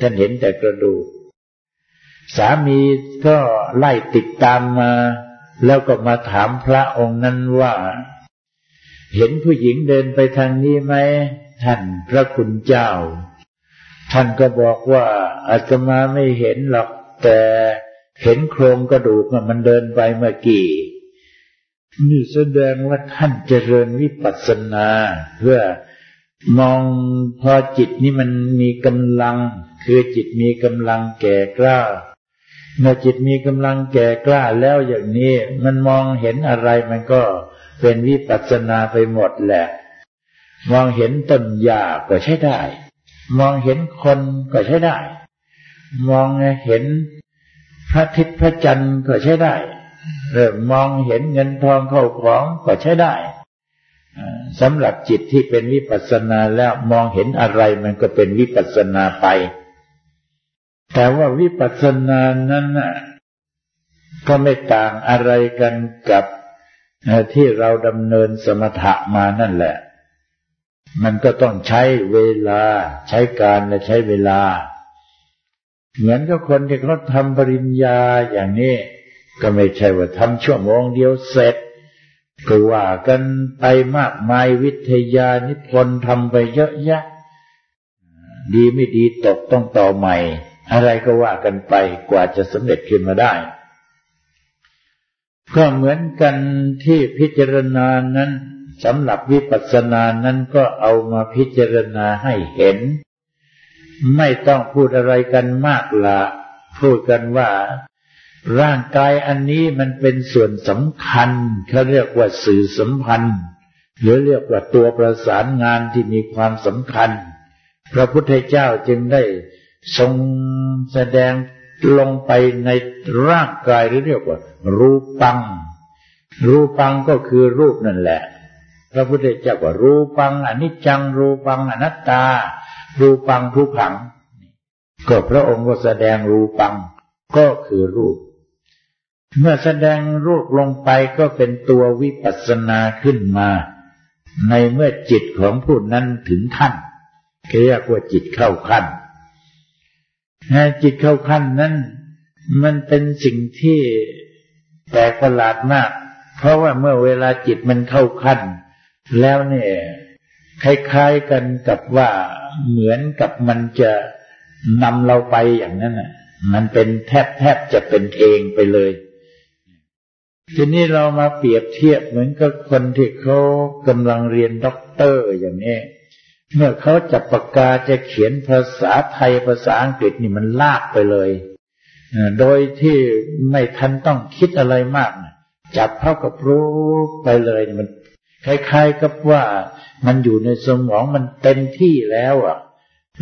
ท่านเห็นแต่กระดูก สามีก็ไล่ติดตามมา แล้วก็มาถามพระองค์นั้นว่า เห็นผู้หญิงเดินไปทางนี้ไหมท่านพระคุณเจ้า ท่านก็บอกว่าอาตมาไม่เห็นหรอกแต่เห็นโครงกระดูกมันเดินไปเมื่อกี้ นี่แสดงว่าท่านเจริญวิปัสสนา เพื่อมองพอจิตนี้มันมีกำลัง คือจิตมีกำลังแก่กล้า เมื่อจิตมีกำลังแก่กล้าแล้วอย่างนี้ มันมองเห็นอะไรมันก็เป็นวิปัสสนาไปหมดแหละ มองเห็นต้นหญ้าก็ใช้ได้ มองเห็นคนก็ใช้ได้ มองเห็นพระทิศพระจันทร์ก็ใช้ได้เริ่มมองเห็นเงินทองเข้าของก็ใช้ได้สำหรับจิตที่เป็นวิปัสสนาแล้วมองเห็นอะไรมันก็เป็นวิปัสสนาไป แต่ว่าวิปัสสนานั้นก็ไม่ต่างอะไรกันกับที่เราดำเนินสมถะมานั่นแหละ มันก็ต้องใช้เวลา ใช้การและใช้เวลา เหมือนกับคนที่เขาทำปริญญาอย่างนี้ ก็ไม่ใช่ว่าทำชั่วโมงเดียวเสร็จ ก็ว่ากันไปมากมายวิทยานิพนธ์ทำไปเยอะแยะ ดีไม่ดีตกต้องต่อใหม่ อะไรก็ว่ากันไปกว่าจะสำเร็จขึ้นมาได้ก็เหมือนกันที่พิจารณานั้น สำหรับวิปัสสนานั้นก็เอามาพิจารณาให้เห็น ไม่ต้องพูดอะไรกันมากละพูดกันว่า ร่างกายอันนี้มันเป็นส่วนสำคัญเขาเรียกว่าสื่อสัมพันธ์ หรือเรียกว่าตัวประสานงานที่มีความสำคัญ พระพุทธเจ้าจึงได้ทรงแสดงลงไปในร่างกายหรือเรียกว่า รูปัง รูปังก็คือรูปนั่นแหละ พระพุทธเจ้าว่ารูปังอนิจจังรูปังอนัตตา รูปังทุกขัง ก็พระองค์ก็แสดงรูปังก็คือรูป เมื่อแสดงรูปลงไปก็เป็นตัววิปัสสนาขึ้นมา ในเมื่อจิตของผู้นั้นถึงขั้นเรียกว่าจิตเข้าขั้นจิตเข้าขั้นนั้น มันเป็นสิ่งที่แปลกประหลาดมาก เพราะว่าเมื่อเวลาจิตมันเข้าขั้น แล้วเนี่ยคล้ายๆกันกับว่าเหมือนกับมันจะนำเราไปอย่างนั้นน่ะ มันเป็นแทบแทบจะเป็นเองไปเลย ทีนี้เรามาเปรียบเทียบเหมือนกับคนที่เขากำลังเรียนด็อกเตอร์อย่างนี้ เมื่อเขาจับปากกาจะเขียนภาษาไทยภาษาอังกฤษนี่มันลากไปเลย โดยที่ไม่ทันต้องคิดอะไรมาก จับเข้าก็รู้ไปเลยมัน คล้ายๆกับว่ามันอยู่ในสมองมันเต็มที่แล้วอะ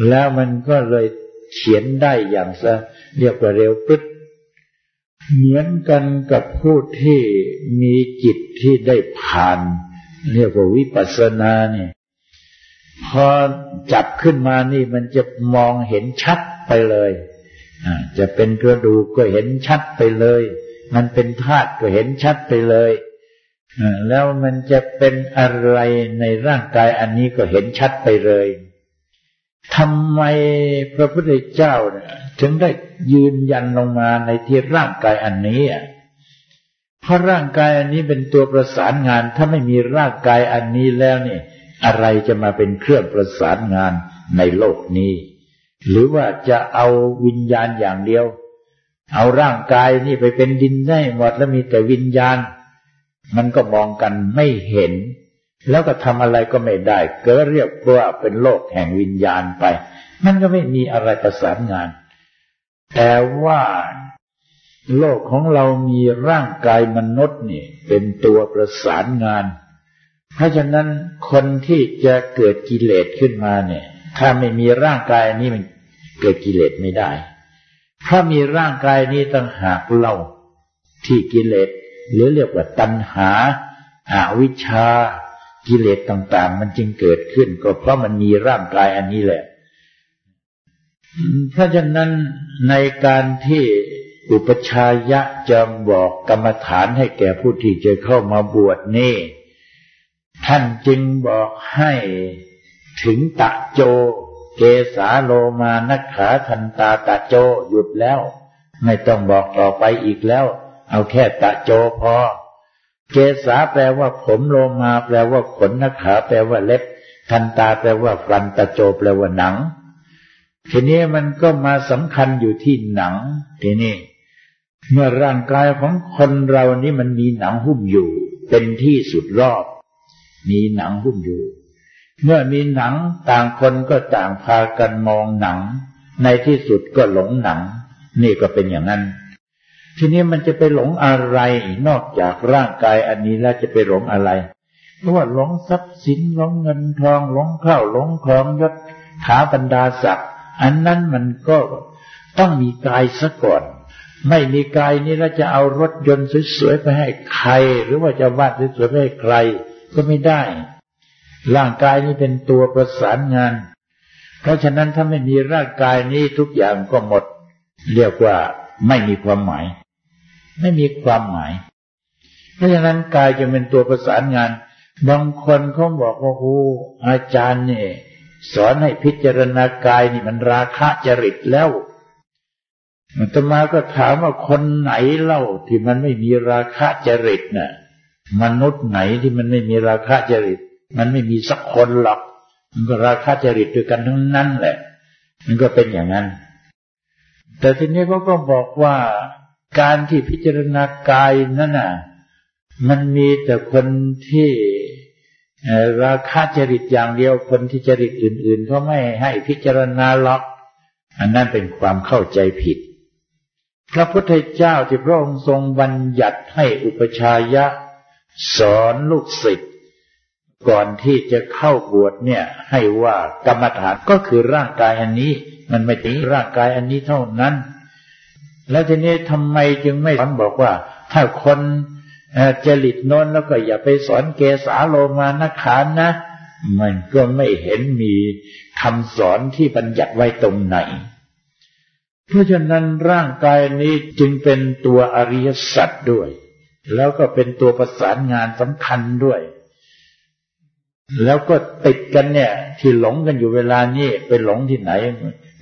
แล้วมันก็เลยเขียนได้อย่างซะเรียกว่าเร็วปึ๊ดเหมือนกันกับผู้ที่มีจิตที่ได้ผ่าน เรียกว่าวิปัสสนาเนี่ยพอจับขึ้นมานี่มันจะมองเห็นชัดไปเลยจะเป็นกระดูกก็เห็นชัดไปเลย มันเป็นธาตุก็เห็นชัดไปเลย แล้วมันจะเป็นอะไรในร่างกายอันนี้ก็เห็นชัดไปเลยทำไมพระพุทธเจ้าเนี่ยถึงได้ยืนยันลงมาในที่ร่างกายอันนี้อะเพราะร่างกายอันนี้เป็นตัวประสานงาน ถ้าไม่มีร่างกายอันนี้แล้วนี่ อะไรจะมาเป็นเครื่องประสานงานในโลกนี้ หรือว่าจะเอาวิญญาณอย่างเดียว เอาร่างกายนี่ไปเป็นดินได้หมดแล้วมีแต่วิญญาณ มันก็มองกันไม่เห็น แล้วก็ทำอะไรก็ไม่ได้ เก็เรียกว่าเป็นโลกแห่งวิญญาณไป มันก็ไม่มีอะไรประสานงาน แต่ว่าโลกของเรามีร่างกายมนุษย์นี่เป็นตัวประสานงาน เพราะฉะนั้นคนที่จะเกิดกิเลสขึ้นมาเนี่ย ถ้าไม่มีร่างกายนี้มันเกิดกิเลสไม่ได้ ถ้ามีร่างกายนี้ต่างหากเราที่กิเลส หรือเรียกว่าตัณหาอาวิชชา กิเลสต่างๆ มันจึงเกิดขึ้น ก็เพราะมันมีร่างกายอันนี้แหละ เพราะฉะนั้นในการที่อุปชายะจะบอกกรรมฐานให้แก่ผู้ที่จะเข้ามาบวชนี่ ท่านจึงบอกให้ถึงตะโจ เกสาโลมานักขาทันตาตะโจหยุดแล้ว ไม่ต้องบอกต่อไปอีกแล้ว เอาแค่ตะโจพอ เกสาแปลว่าผมโลมาแปลว่าขนนักขา แปลว่าเล็บ ทันตาแปลว่าฟันตะโจแปลว่าหนัง ทีนี้มันก็มาสำคัญอยู่ที่หนัง ทีนี้เมื่อร่างกายของคนเรานี้มันมีหนังหุ้มอยู่ เป็นที่สุดรอบ มีหนังหุ้มอยู่ เมื่อมีหนังต่างคนก็ต่างพากันมองหนัง ในที่สุดก็หลงหนัง นี่ก็เป็นอย่างนั้น ทีนี้มันจะไปหลงอะไร นอกจากร่างกายอันนี้แล้วจะไปหลงอะไร เพราะว่าหลงทรัพย์สินหลงเงินทองหลงข้าวหลงของยศขาบรรดาศักดิ์อันนั้นมันก็ต้องมีกายซะก่อน ไม่มีกายนี้แล้วจะเอารถยนต์สวยๆไปให้ใคร หรือว่าจะวาดสวยๆไปให้ใคร ก็ไม่ได้ ร่างกายนี้เป็นตัวประสานงาน เพราะฉะนั้นถ้าไม่มีร่างกายนี้ทุกอย่างก็หมด เรียกว่าไม่มีความหมาย ไม่มีความหมาย เพราะฉะนั้นกายจะเป็นตัวประสานงาน บางคนเขาบอกว่าโอ้อาจารย์เนี่ย สอนให้พิจารณากายนี่มันราคะจริตแล้วตมาก็ถามว่าคนไหนเล่าที่มันไม่มีราคะจริตน่ะ มนุษย์ไหนที่มันไม่มีราคะจริต มันไม่มีสักคนหรอก มันก็ราคะจริตด้วยกันทั้งนั้นแหละ มันก็เป็นอย่างนั้น แต่ทีนี้เขาก็บอกว่า การที่พิจารณากายนั่นน่ะ มันมีแต่คนที่ราคะจริตอย่างเดียวคนที่จริตอื่นๆเขาไม่ให้พิจารณาหรอก อันนั้นเป็นความเข้าใจผิด พระพุทธเจ้าที่พระองค์ทรงบัญญัติให้อุปชายะ สอนลูกศิษย์ก่อนที่จะเข้าบวชเนี่ย ให้ว่ากรรมฐานก็คือร่างกายอันนี้ มันไม่ถึงร่างกายอันนี้เท่านั้น แล้วทีนี้ทำไมจึงไม่สอนบอกว่า ถ้าคนจริตโน้นแล้วก็อย่าไปสอนเกสาโลมานขานนะ มันก็ไม่เห็นมีคำสอนที่บัญญัติไว้ตรงไหน เพราะฉะนั้นร่างกายนี้จึงเป็นตัวอริยสัจด้วย แล้วก็เป็นตัวประสานงานสำคัญด้วย แล้วก็ติดกันเนี่ย ที่หลงกันอยู่เวลานี้ไปหลงที่ไหน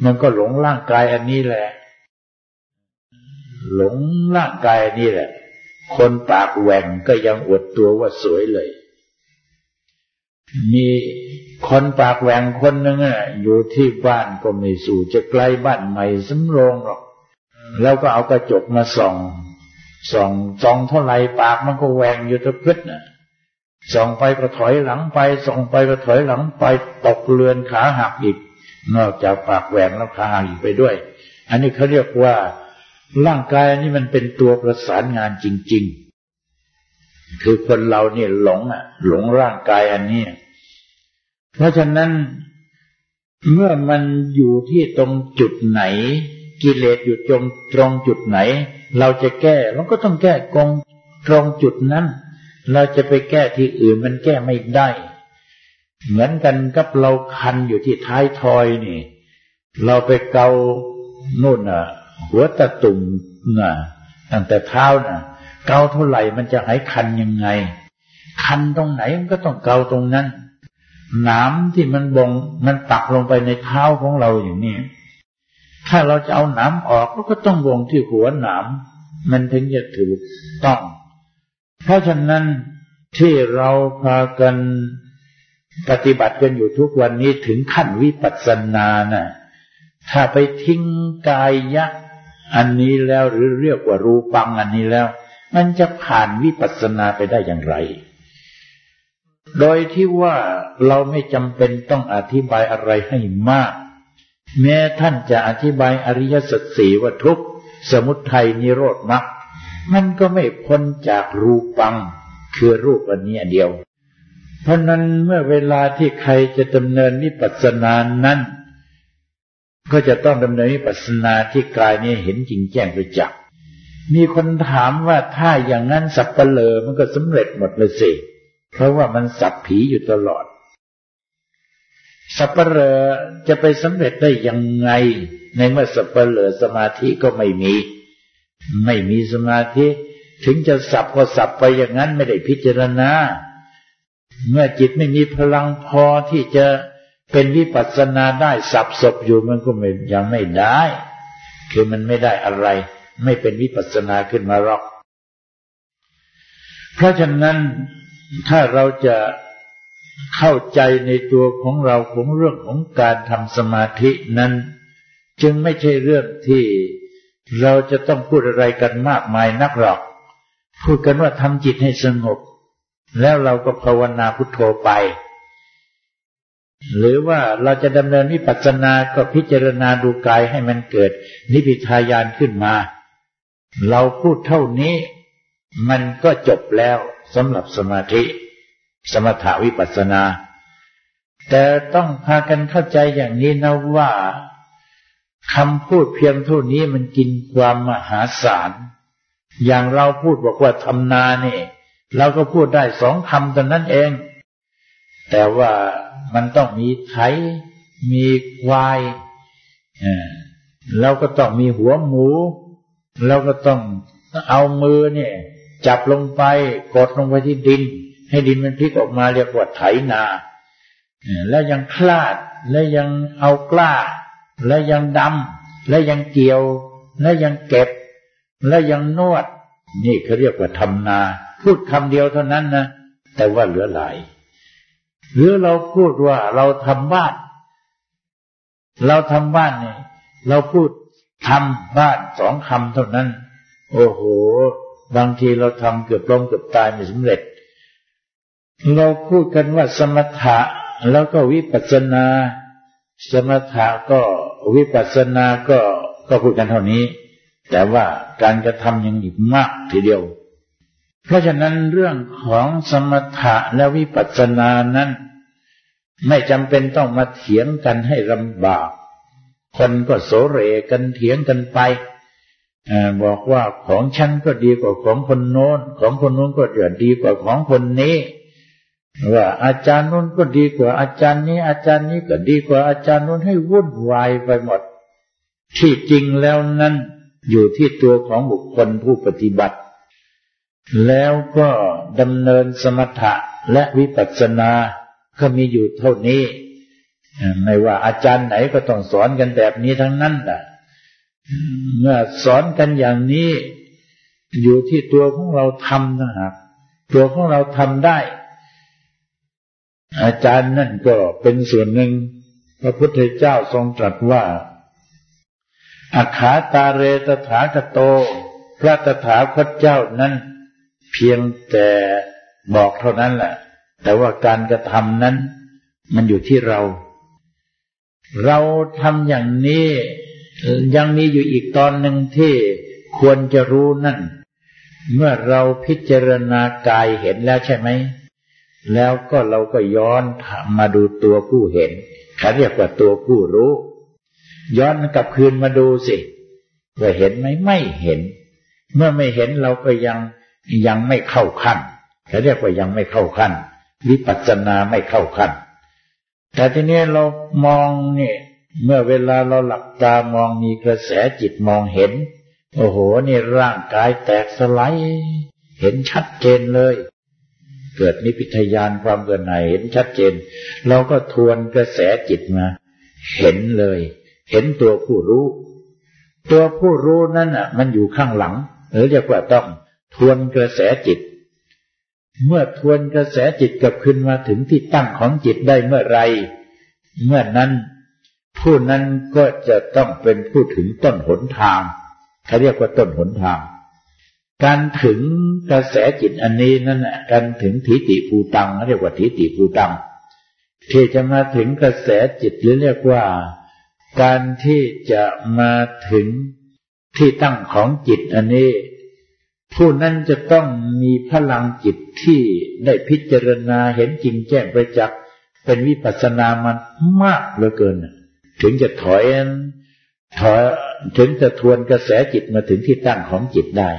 มันก็หลงร่างกายอันนี้แหละ หลงร่างกายนนี้แหละ คนปากแหว่งก็ยังอวดตัวว่าสวยเลย มีคนปากแหวงคนหนึ่งอะอยู่ที่บ้านก็ไม่สู่จะไกลบ้านใหม่สำโรงหรอก แล้วก็เอากระจกมาส่องส่องส่องเท่าไรปากมันก็แหวงอยู่ตะพึดน่ะส่องไปก็ถอยหลังไปส่องไปก็ถอยหลังไปตกเรือนขาหักอีก นอกจากปากแหวงแล้วขาหักอีกไปด้วย อันนี้เขาเรียกว่า ร่างกายอันนี้มันเป็นตัวประสานงานจริง ๆ คือคนเราเนี่ยหลงอะ หลงร่างกายอันนี้ เพราะฉะนั้นเมื่อมันอยู่ที่ตรงจุดไหน กิเลสอยู่ตรงตรงจุดไหน เราจะแก้เราก็ต้องแก้กองตรงจุดนั้น เราจะไปแก้ที่อื่นมันแก้ไม่ได้ เหมือนกันกับเราคันอยู่ที่ท้ายทอยนี่ เราไปเกาโน่นน่ะ หัวตะตุ่มน่ะตั้งแต่เท้าน่ะเกาเท่าไหร่มันจะหายคันยังไง คันตรงไหนมันก็ต้องเกาตรงนั้นหนามที่มันบงมันตักลงไปในเท้าของเราอย่างนี้ถ้าเราจะเอาหนามออกเราก็ต้องวงที่หัวหนามมันถึงจะถูกต้อง เพราะฉะนั้นที่เราพากันปฏิบัติกันอยู่ทุกวันนี้ถึงขั้นวิปัสสนานะ่ะถ้าไปทิ้งกายยะ อันนี้แล้วหรือเรียกว่ารูปังอันนี้แล้ว มันจะผ่านวิปัสสนาไปได้อย่างไร โดยที่ว่าเราไม่จำเป็นต้องอธิบายอะไรให้มาก แม้ท่านจะอธิบายอริยสัจสี่ว่าทุกสมุทัยนิโรธมรรคมันก็ไม่พ้นจากรูปัง คือรูปอันนี้เดียว เพราะนั้นเมื่อเวลาที่ใครจะดำเนินนิพพานานั้น ก็จะต้องดำเนินนิพพานาที่กายนี้เห็นจริงแจ้งไปจักมีคนถามว่าถ้าอย่างนั้นสับเปลอมันก็สำเร็จหมดเลยสิ เพราะว่ามันสับผีอยู่ตลอด สัปเหร่อจะไปสำเร็จได้ยังไง ในเมื่อสัปเหร่อสมาธิก็ไม่มี ไม่มีสมาธิ ถึงจะสับก็สับไปอย่างนั้นไม่ได้พิจารณา เมื่อจิตไม่มีพลังพอที่จะ เป็นวิปัสสนาได้สับศพอยู่มันก็ไม่ยังไม่ได้ คือมันไม่ได้อะไร ไม่เป็นวิปัสสนาขึ้นมาหรอก เพราะฉะนั้นถ้าเราจะเข้าใจในตัวของเราของเรื่องของการทำสมาธินั้น จึงไม่ใช่เรื่องที่เราจะต้องพูดอะไรกันมากมายนักหรอก พูดกันว่าทำจิตให้สงบ แล้วเราก็ภาวนาพุทโธไป หรือว่าเราจะดำเนินวิปัสสนาก็พิจารณาดูกายให้มันเกิด นิพิทายานขึ้นมา เราพูดเท่านี้มันก็จบแล้วสำหรับสมาธิ สมถาวิปัสนา แต่ต้องพากันเข้าใจอย่างนี้นะว่าคำพูดเพียงเท่านี้มันกินความมหาศาล อย่างเราพูดบอกว่าทำนาเนี่ยเราก็พูดได้สองคำตอนนั้นเอง แต่ว่ามันต้องมีไถ มีควายเราก็ต้องมีหัวหมูเราก็ต้องเอามือเนี่ย จับลงไปกดลงไปที่ดิน ให้ดินมันพลิกออกมาเรียกว่าไถนาแล้วยังคลาด แล้วยังเอากล้า แล้วยังดำ แล้วยังเกี่ยว แล้วยังเก็บ แล้วยังนวด นี่เขาเรียกว่าทำนา พูดคำเดียวเท่านั้นนะ แต่ว่าเหลือหลาย หรือเราพูดว่าเราทำบ้าน เราทำบ้านเนี่ย เราพูดทำบ้านสองคำเท่านั้น โอ้โห บางทีเราทำเกือบล้มเกือบตายไม่สำเร็จ เราพูดกันว่าสมถะแล้วก็วิปัสสนา สมถะก็วิปัสสนาก็ก็พูดกันเท่านี้ แต่ว่าการกระทำยังอีกมากทีเดียว เพราะฉะนั้นเรื่องของสมถะและวิปัสสนานั้น ไม่จำเป็นต้องมาเถียงกันให้ลำบาก คนก็โสเรกันเถียงกันไปบอกว่าของฉันก็ดีกว่าของคนโน้น ของคนโน้นก็เดือดดีกว่าของคนนี้ว่าอาจารย์นู้นก็ดีกว่าอาจารย์นี้ อาจารย์นี้ก็ดีกว่าอาจารย์นู้นให้วุ่นวายไปหมด ที่จริงแล้วนั้นอยู่ที่ตัวของบุคคลผู้ปฏิบัติ แล้วก็ดำเนินสมถะและวิปัสสนาก็มีอยู่เท่านี้ ไม่ว่าอาจารย์ไหนก็ต้องสอนกันแบบนี้ทั้งนั้นแหละเมื่อสอนกันอย่างนี้ อยู่ที่ตัวของเราทำนะฮะตัวของเราทำได้ อาจารย์นั่นก็เป็นส่วนหนึ่ง พระพุทธเจ้าทรงตรัสว่าอาขาตาเรตถาคโต พระตถาคตเจ้านั้น เพียงแต่บอกเท่านั้นแหละแต่ว่าการกระทำนั้น มันอยู่ที่เรา เราทำอย่างนี้ยังมีอยู่อีกตอนหนึ่งที่ควรจะรู้นั่น เมื่อเราพิจารณากายเห็นแล้วใช่ไหม แล้วก็เราก็ย้อนมาดูตัวผู้เห็นเขาเรียกว่าตัวผู้รู้ ย้อนกลับคืนมาดูสิว่าเห็นไหมไม่เห็น เมื่อไม่เห็นเราก็ยัง ยังไม่เข้าขั้นเขาเรียกว่ายังไม่เข้าขั้น วิปัสสนาไม่เข้าขั้น แต่ทีนี้เรามองเนี่ยเมื่อเวลาเราหลับตามองมีกระแสจิตมองเห็น โอ้โหนี่ร่างกายแตกสลายเห็นชัดเจนเลย เกิดนิพิทยานความเบื่อหน่ายเห็นชัดเจน เราก็ทวนกระแสจิตมาเห็นเลย เห็นตัวผู้รู้ ตัวผู้รู้นั่นอะ มันอยู่ข้างหลังหรือเรียกว่าต้อง ทวนกระแสจิต เมื่อทวนกระแสจิตกลับขึ้นมาถึงที่ตั้งของจิตได้เมื่อไร เมื่อนั้น ผู้นั้นก็จะต้องเป็นผู้ถึงต้นหนทางเขาเรียกว่าต้นหนทาง การถึงกระแสจิตอันนี้นั่นแหละการถึงทิฏฐิภูตังเรียกว่าทิฏฐิภูตังที่จะมาถึงกระแสจิตหรือเรียกว่า การที่จะมาถึงที่ตั้งของจิตอันนี้ ผู้นั้นจะต้องมีพลังจิตที่ได้พิจารณาเห็นจริงแจ้งประจักษ์เป็นวิปัสสนามันมากเหลือเกิน ถึงจะถอยถอยถึงจะทวนกระแสจิตมาถึงที่ตั้งของจิตได้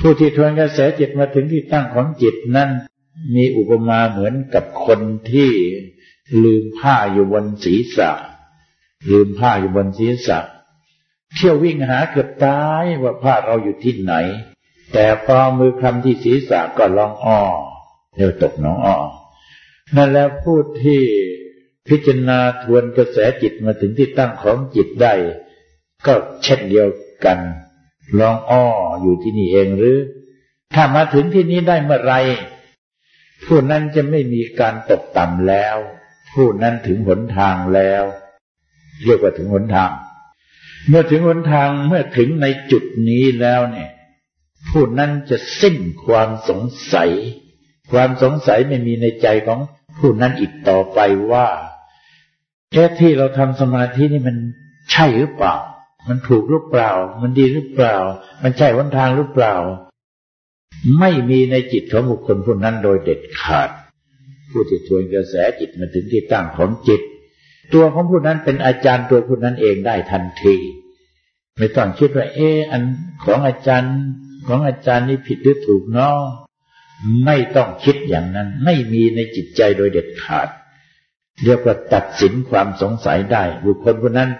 ผู้ที่ทวนกระแสจิตมาถึงที่ตั้งของจิตนั้นมีอุปมาเหมือนกับคนที่ลืมผ้าอยู่บนศีรษะ ลืมผ้าอยู่บนศีรษะ เที่ยววิ่งหาเกือบตายว่าผ้าเราอยู่ที่ไหน แต่พอมือคลำที่ศีรษะก็ลองอ้อเดี๋ยวตกน้องอ้อนั่นแล้วพูดที่พิจารณาทวนกระแสจิตมาถึงที่ตั้งของจิตได้ ก็เช่นเดียวกันลองอ้ออยู่ที่นี่เองหรือ ถ้ามาถึงที่นี้ได้เมื่อไรผู้นั้นจะไม่มีการตกต่ำแล้ว ผู้นั้นถึงหนทางแล้ว เรียกว่าถึงหนทาง เมื่อถึงหนทางเมื่อถึงในจุดนี้แล้วเนี่ย ผู้นั้นจะสิ้นความสงสัย ความสงสัยไม่มีในใจของผู้นั้นอีกต่อไปว่าแค่ที่เราทำสมาธินี่มันใช่หรือเปล่า มันถูกหรือเปล่า มันดีหรือเปล่า มันใช่วันทางหรือเปล่า ไม่มีในจิตของบุคคลผู้นั้นโดยเด็ดขาด ผู้ที่ทวนกระแสจิตมาถึงที่ตั้งของจิต ตัวของผู้นั้นเป็นอาจารย์ตัวผู้นั้นเองได้ทันที ไม่ต้องคิดว่า เอออันของอาจารย์ ของอาจารย์นี่ผิดหรือถูกเนาะไม่ต้องคิดอย่างนั้น ไม่มีในจิตใจโดยเด็ดขาด เรียกว่าตัดสินความสงสัยได้ บุคคลคนนั้น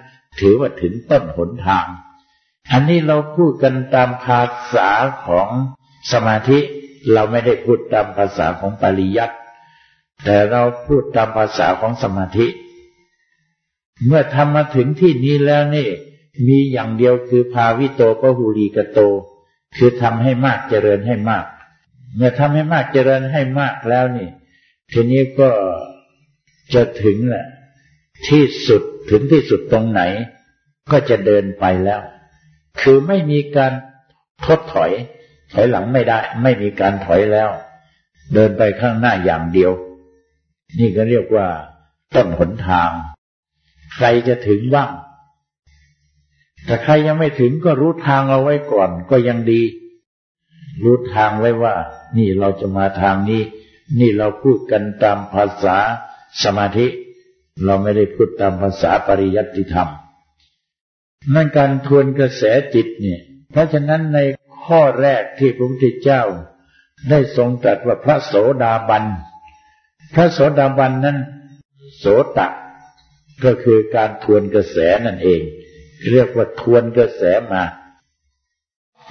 ถือว่าถึงต้นหนทาง อันนี้เราพูดกันตามภาษาของสมาธิ เราไม่ได้พูดตามภาษาของปริยัติแต่เราพูดตามภาษาของสมาธิ เมื่อทำมาถึงที่นี้แล้วนี่ มีอย่างเดียวคือภาวิโตปหูรีกโต คือทำให้มากเจริญให้มาก เมื่อทำให้มากเจริญให้มากแล้วนี่ ทีนี้ก็จะถึงแหละที่สุดถึงที่สุดตรงไหน ก็จะเดินไปแล้ว คือไม่มีการทดถอย ถอยหลังไม่ได้ ไม่มีการถอยแล้ว เดินไปข้างหน้าอย่างเดียว นี่ก็เรียกว่า ต้นหนทาง ใครจะถึงบ้าง แต่ใครยังไม่ถึงก็รู้ทางเอาไว้ก่อนก็ยังดี รู้ทางไว้ว่า นี่เราจะมาทางนี้ นี่เราพูดกันตามภาษาสมาธิ เราไม่ได้พูดตามภาษาปริยัติธรรม นั่นการทวนกระแสจิตเนี่ย เพราะฉะนั้นในข้อแรกที่พระพุทธเจ้า ได้ทรงตรัสว่าพระโสดาบัน พระโสดาบันนั้น โสตะก็คือการทวนกระแสนั่นเอง เรียกว่าทวนกระแสมา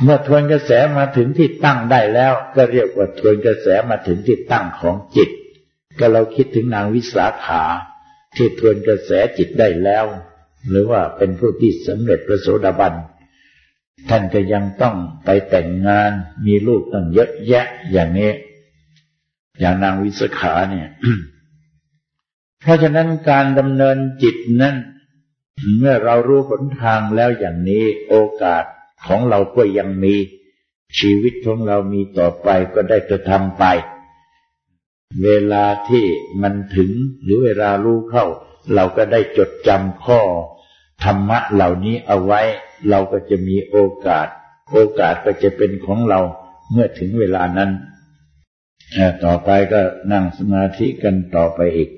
เมื่อทวนกระแสมาถึงที่ตั้งได้แล้ว ก็เรียกว่าทวนกระแสมาถึงที่ตั้งของจิต ก็เราคิดถึงนางวิสาขาที่ทวนกระแสจิตได้แล้ว หรือว่าเป็นผู้ที่สำเร็จพระโสดาบันท่านก็ยังต้องไปแต่งงานมีลูกตั้งเยอะแยะอย่างนี้ อย่างนางวิสาขาเนี่ย เพราะฉะนั้นการดำเนินจิตนั้น เมื่อเรารู้หนทางแล้วอย่างนี้โอกาสของเราก็ยังมี ชีวิตของเรามีต่อไปก็ได้กระทำไป เวลาที่มันถึงหรือเวลารู้เข้า เราก็ได้จดจำข้อธรรมะเหล่านี้เอาไว้ เราก็จะมีโอกาส โอกาสก็จะเป็นของเราเมื่อถึงเวลานั้นต่อไปก็นั่งสมาธิกันต่อไปอีก